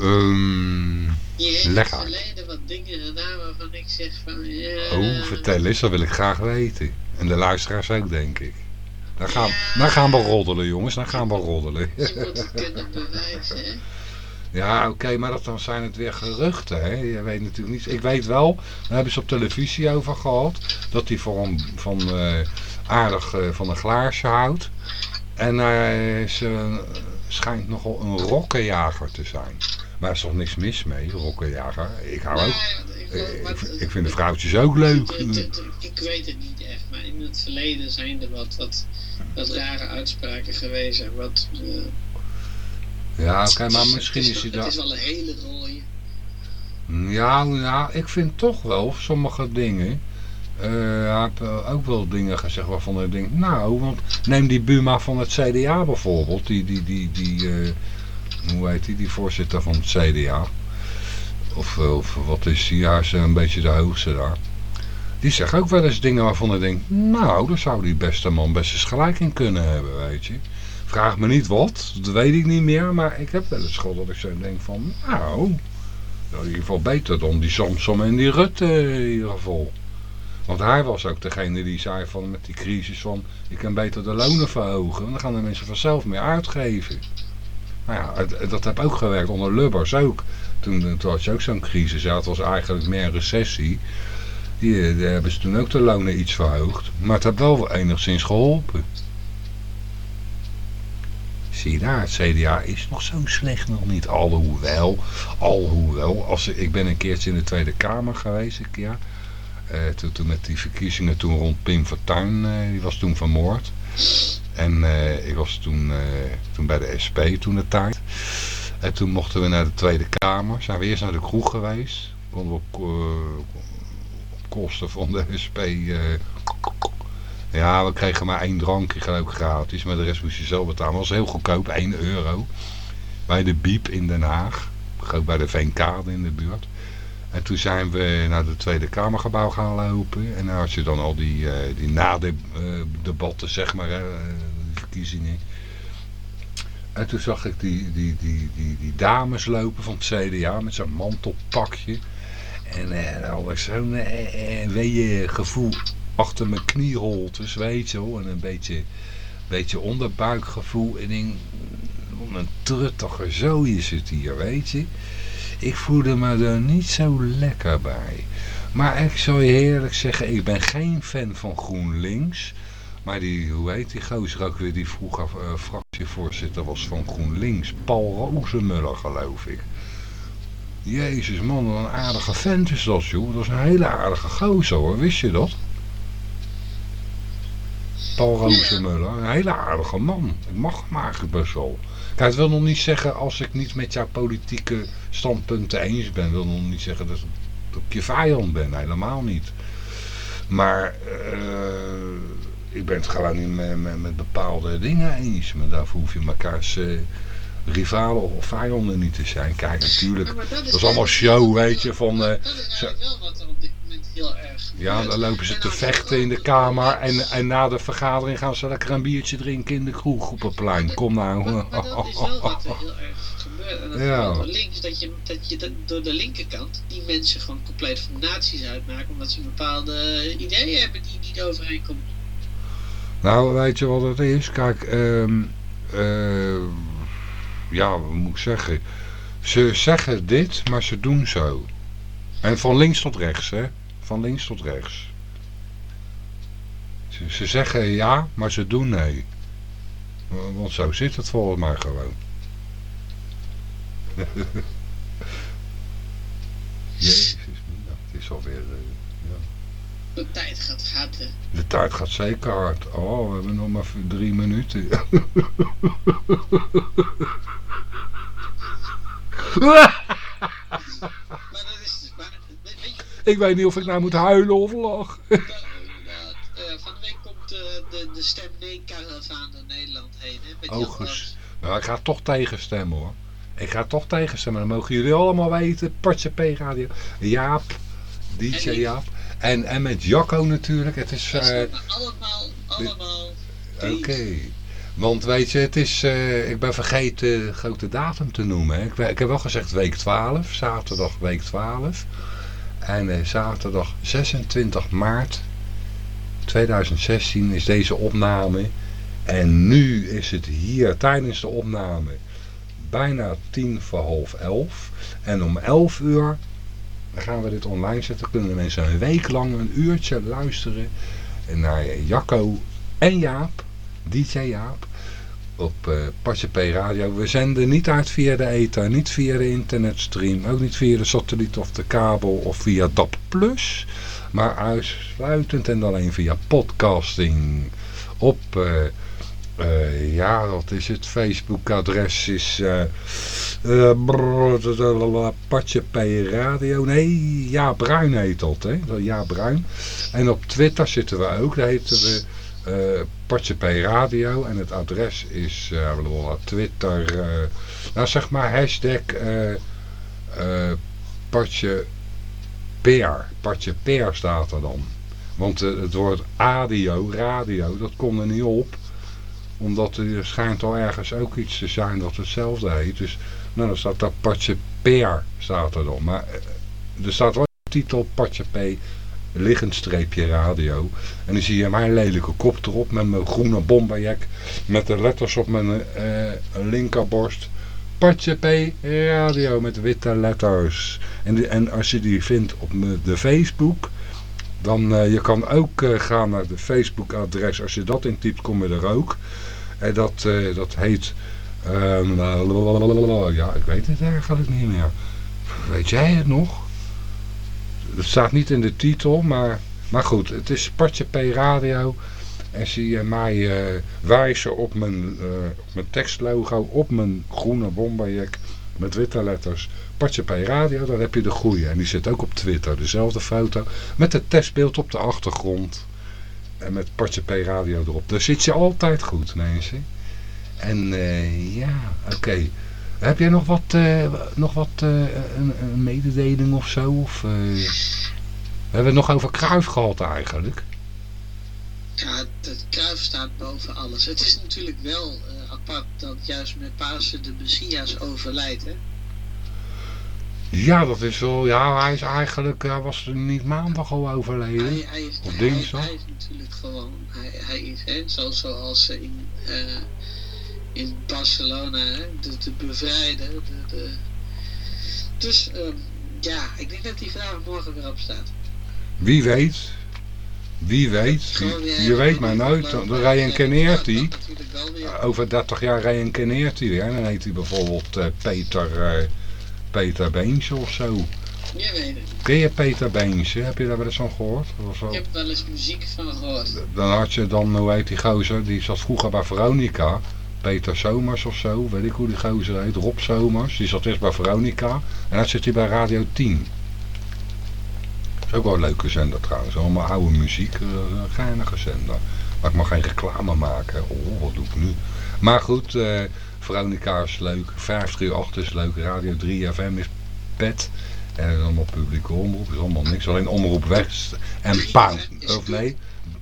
Ehm, Die heeft in het verleden wat dingen gedaan waarvan ik zeg van... Ja, oh, vertel eens, dat wil ik graag weten. En de luisteraars ook, denk ik. Dan gaan, dan gaan we roddelen, jongens. Dan gaan we roddelen. Je moet het kunnen bewijzen, hè. Ja, oké, maar dat, dan zijn het weer geruchten. Hè? Je weet natuurlijk niet. Ik weet wel, daar hebben ze op televisie over gehad, dat hij van, van uh, aardig uh, van een glaasje houdt. En hij is, uh, schijnt nogal een rokkenjager te zijn. Maar er is toch niks mis mee, rokkenjager. Ik hou ook. ik, ik, vind de vrouwtjes ook leuk. Ik weet het niet echt, maar in het verleden zijn er wat, wat, wat rare uitspraken geweest. En wat, ja, oké, maar misschien is, hij dat... Het is wel een hele rode. Ja, ja, ik vind toch wel sommige dingen... Uh, ik heb ook wel dingen gezegd waarvan ik denk... Nou, want neem die Buma van het CDA bijvoorbeeld. Die, die, die, die uh, hoe heet die, die voorzitter van het CDA. Of, of wat is die? Ja, is een beetje de hoogste daar. Die zegt ook wel eens dingen waarvan ik denk... Nou, daar zou die beste man best eens gelijk in kunnen hebben, weet je. Vraag me niet wat, dat weet ik niet meer. Maar ik heb wel eens gehad dat ik zo denk van... Nou, in ieder geval beter dan die Samson en die Rutte in ieder geval. Want hij was ook degene die zei van met die crisis van... Ik kan beter de lonen verhogen. Dan gaan de mensen vanzelf meer uitgeven. Nou ja, dat heb ook gewerkt onder Lubbers ook. Toen, toen had je ook zo'n crisis. Ja, het was eigenlijk meer een recessie. Die, die hebben ze toen ook de lonen iets verhoogd. Maar het heeft wel enigszins geholpen. Zie je daar, het CDA is nog zo slecht nog niet. Alhoewel, alhoewel, als, ik ben een keertje in de Tweede Kamer geweest, een keer. Uh, toen, toen, met die verkiezingen toen rond Pim Fortuyn, uh, die was toen vermoord. En uh, ik was toen, toen bij de SP toen de tijd. En toen mochten we naar de Tweede Kamer. Zijn we eerst naar de kroeg geweest. Konden we op, op kosten van de SP ja, we kregen maar één drankje geloof gratis. Maar de rest moest je zelf betalen. Dat was heel goedkoop, 1 euro. Bij de Biep in Den Haag. Ook bij de Veenkade in de buurt. En toen zijn we naar het Tweede Kamergebouw gaan lopen. En als je dan al die, uh, die nadebatten, zeg maar, die verkiezingen. En toen zag ik die, die, die, die, die dames lopen van het CDA met zo'n mantelpakje. En dan had ik zo'n uh, gevoel achter mijn knieholtes, weet je wel. En een beetje, beetje onderbuikgevoel. En ik een truttige zooi zit hier, weet je. Ik voelde me er niet zo lekker bij. Maar ik zal je eerlijk zeggen, ik ben geen fan van GroenLinks. Maar die, hoe heet die gozer ook weer, die vroeger uh, fractievoorzitter was van GroenLinks. Paul Rozemuller, geloof ik. Jezus man, wat een aardige vent is dat, joh. Dat is een hele aardige gozer, hoor. Wist je dat? Paul Rozemuller. Een hele aardige man. Ik mag hem eigenlijk best wel. Het wil nog niet zeggen als ik niet met jouw politieke standpunten eens ben. wil nog niet zeggen dat, ik je vijand ben. Helemaal niet. Maar uh, ik ben het gewoon niet met, met, met, bepaalde dingen eens. Maar daarvoor hoef je elkaars uh, rivalen of vijanden niet te zijn. Kijk, natuurlijk. dat, is allemaal show, weet je. Van, uh, dat is wel wat er op dit moment heel erg ja, dan lopen ze te vechten in de kamer en, en na de vergadering gaan ze lekker een biertje drinken in de kroeg op het plein. Kom nou. Maar dat is wel wat er heel erg gebeurt. En dat ja. door links, dat je, dat je door de linkerkant die mensen gewoon compleet van naties uitmaken, omdat ze bepaalde ideeën hebben die niet overeenkomen. Nou, weet je wat het is? Kijk, um, uh, ja, wat moet ik zeggen? Ze zeggen dit, maar ze doen zo. En van links tot rechts, hè? Van links tot rechts. Ze, ze zeggen ja, maar ze doen nee. Want zo zit het volgens mij gewoon. Jezus, het is alweer... Uh, ja. De tijd gaat hard, hè? De tijd gaat zeker hard. Oh, we hebben nog maar drie minuten. Ik weet niet of ik nou moet huilen of lachen. Uh, van de week komt uh, de, de stem nee caravan naar Nederland heen. Hè, met August. Nou, ik ga toch tegenstemmen hoor. Ik ga toch tegenstemmen. Dan mogen jullie allemaal weten. Partje P Radio. Jaap. DJ en Jaap. En, en met Jacco natuurlijk. Het is... Uh, allemaal, allemaal. Oké. Okay. Want weet je, het is, uh, ik ben vergeten grote datum te noemen. Ik, ik, heb wel gezegd week 12, zaterdag week 12. Eh, zaterdag 26 maart 2016 is deze opname. En nu is het hier tijdens de opname bijna tien voor half elf. En om elf uur gaan we dit online zetten. Kunnen mensen een week lang een uurtje luisteren naar Jacco en Jaap, DJ Jaap, op uh, Patje P Radio. We zenden niet uit via de ether, niet via de internetstream, ook niet via de satelliet of de kabel of via DAP+, maar uitsluitend en alleen via podcasting op... Uh, uh, ja, wat is het? Facebook-adres is uh, uh, Patje P Radio. Nee, Ja Bruin heet dat, hè? Ja Bruin. En op Twitter zitten we ook. Daar heten we uh, Patje P Radio. En het adres is uh, Twitter. Uh, nou, zeg maar hashtag uh, uh, Peer. Peer staat er dan. Want het woord adio, radio, dat komt er niet op omdat er schijnt al ergens ook iets te zijn dat hetzelfde heet. Dus nou, dan staat daar Peer staat er dan. Maar er staat wel titel Patje P liggend streepje radio. En dan zie je mijn lelijke kop erop met mijn groene bomberjack. Met de letters op mijn uh, linkerborst. Patje P radio met witte letters. En, en als je die vindt op de Facebook... Dan uh, je kan ook uh, gaan naar de Facebook adres. Als je dat intypt kom je er ook. En dat, dat heet... Um, ja, ik weet het eigenlijk niet meer. Weet jij het nog? Het staat niet in de titel, maar, maar goed. Het is Patje P Radio. En zie je mij uh, wijzen op mijn, uh, op mijn tekstlogo, op mijn groene bomberjack met witte letters. Patje P Radio, dan heb je de goeie. En die zit ook op Twitter, dezelfde foto. Met het testbeeld op de achtergrond. En met Patje P Radio erop. Daar zit je altijd goed, mensen. En uh, ja, oké. Heb jij nog wat, uh, nog wat uh, een, een, mededeling of zo? Of, we hebben het nog over Kruif gehad eigenlijk. Ja, het Kruif staat boven alles. Het is natuurlijk wel apart dat juist met Pasen de Messias overlijdt, hè? Ja, dat is wel... Ja, hij is eigenlijk... Hij was er niet maandag al overleden. Hij, hij is, of dinsdag. Hij, hij, is natuurlijk gewoon... Hij, hij is, hè, zo, zoals in... Uh, in Barcelona, hè, de, de bevrijden. De, de... Dus um, ja, ik denk dat hij vandaag morgen weer opstaat. Wie weet. Wie weet. Je weet maar nooit. Dan reïncarneert hij. Over 30 jaar reïncarneert hij weer. En dan heet hij bijvoorbeeld uh, Peter, uh, Peter Beensje of zo. Je weet het. Ken je Peter Beensje? Heb je daar wel eens van gehoord? Of ik heb wel eens muziek van gehoord. Dan had je dan, hoe heet die gozer? Die zat vroeger bij Veronica. Peter Somers of zo, weet ik hoe die gozer heet, Rob Somers, die zat eerst bij Veronica en dan zit hij bij Radio 10. Dat is ook wel een leuke zender trouwens, allemaal oude muziek, een geinige zender. Maar ik mag geen reclame maken, oh wat doe ik nu. Maar goed, uh, Veronica is leuk, 538 is leuk, Radio 3 FM is pet. En dan op publieke omroep is allemaal niks, alleen Omroep West en Pound, of nee...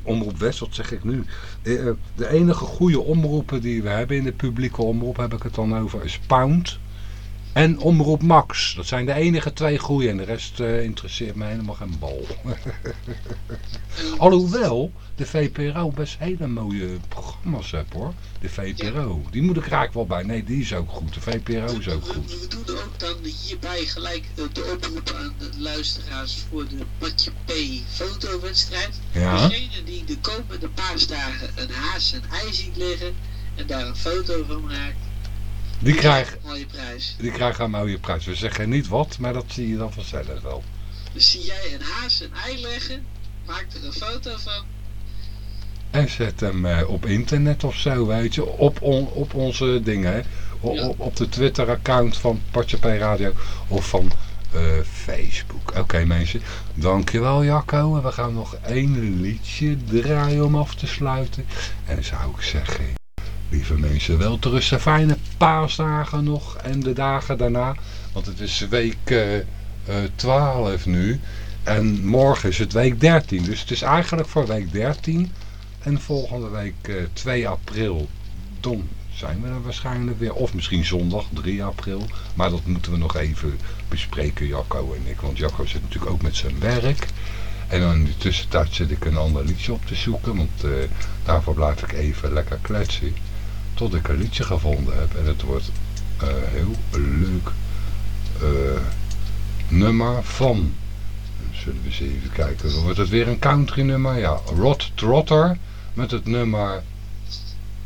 Omroep West, zeg ik nu? De enige goede omroepen die we hebben in de publieke omroep, heb ik het dan over, is Pound en Omroep Max. Dat zijn de enige twee goede en de rest uh, interesseert mij helemaal geen bal. Alhoewel de VPRO best hele mooie programma's heeft hoor. De VPRO. Die moet ik raak wel bij. Nee, die is ook goed. De VPRO is ook goed. We, we doen ook dan hierbij gelijk de oproep aan de luisteraars voor de Patje P fotowedstrijd. Ja. Degene die de komende paasdagen een haas en ei ziet liggen en daar een foto van maakt. Die krijgt een mooie prijs. Die krijgt een mooie prijs. We zeggen niet wat, maar dat zie je dan vanzelf wel. Dus zie jij een haas en ei leggen, maak er een foto van. En zet hem uh, op internet of zo, weet je. Op, on, op onze dingen, hè. O, ja. op, op, de Twitter-account van Patje Radio. Of van uh, Facebook. Oké okay, mensen, dankjewel Jacco. We gaan nog één liedje draaien om af te sluiten. En dan zou ik zeggen... Mensen, wel te rusten. Fijne paasdagen nog en de dagen daarna. Want het is week uh, uh, 12 nu. En morgen is het week 13. Dus het is eigenlijk voor week 13. En volgende week uh, 2 april. Dan zijn we er waarschijnlijk weer. Of misschien zondag 3 april. Maar dat moeten we nog even bespreken, Jacco en ik. Want Jacco zit natuurlijk ook met zijn werk. En dan in de tussentijd zit ik een ander liedje op te zoeken. Want daarvoor blijf ik even lekker kletsen tot ik een liedje gevonden heb. En het wordt heel leuk nummer van. Zullen we eens even kijken. Wordt het weer een country nummer? Ja, Rod Trotter met het nummer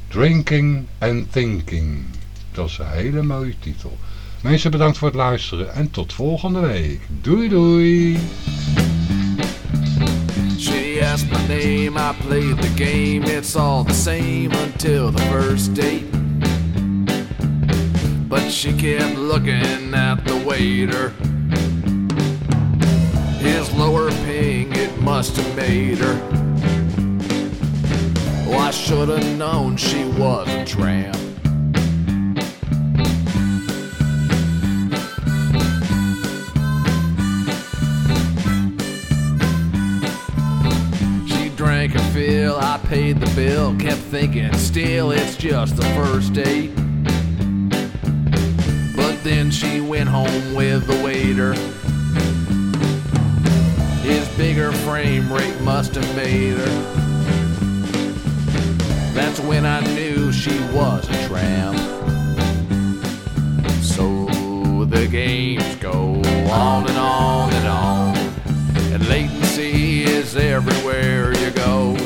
Drinking and Thinking. Dat is een hele mooie titel. Mensen bedankt voor het luisteren en tot volgende week. Doei doei! Asked my name, I played the game. It's all the same until the first date. But she kept looking at the waiter. His lower ping, it must have made her. Oh, I should have known she was a tramp drank a fill, I paid the bill, kept thinking still it's just the first date. But then she went home with the waiter. His bigger frame rate must have made her. That's when I knew she was a tramp. So the games go on and on and on. Is everywhere you go.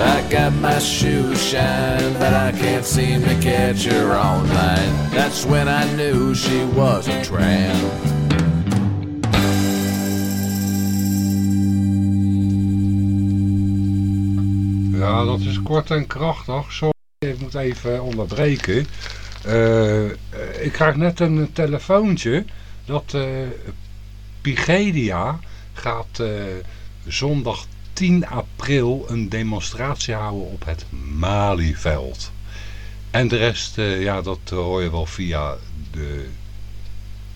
I got my shoes shine, but I can't seem to catch her online. That's when I knew she was a tramp. Ja, dat is kort en krachtig. Sorry, ik moet even onderbreken. Uh, ik krijg net een telefoontje dat uh, Pigedia gaat uh, zondag 10 april een demonstratie houden op het Malieveld. En de rest, uh, ja, dat hoor je wel via de,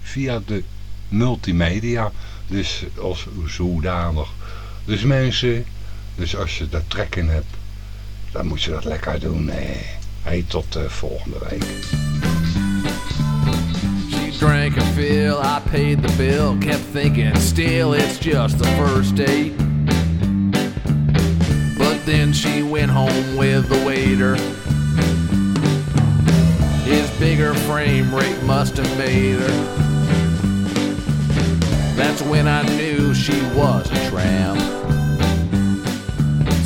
via de multimedia. Dus als zodanig. Dus mensen, dus als je daar trek in hebt, dan moet je dat lekker doen. Hey, tot uh, volgende week. Drank a fill, I paid the bill, kept thinking still it's just the first date. But then she went home with the waiter. His bigger frame rate must have made her. That's when I knew she was a tramp.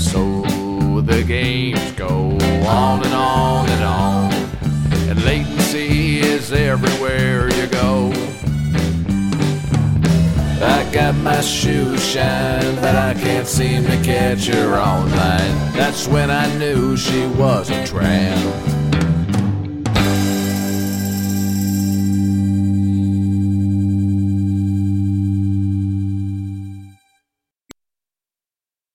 So the games go on and on and on. And latency is everywhere you go. I got my shoes shine, but I can't seem to catch her online. That's when I knew she was a tramp.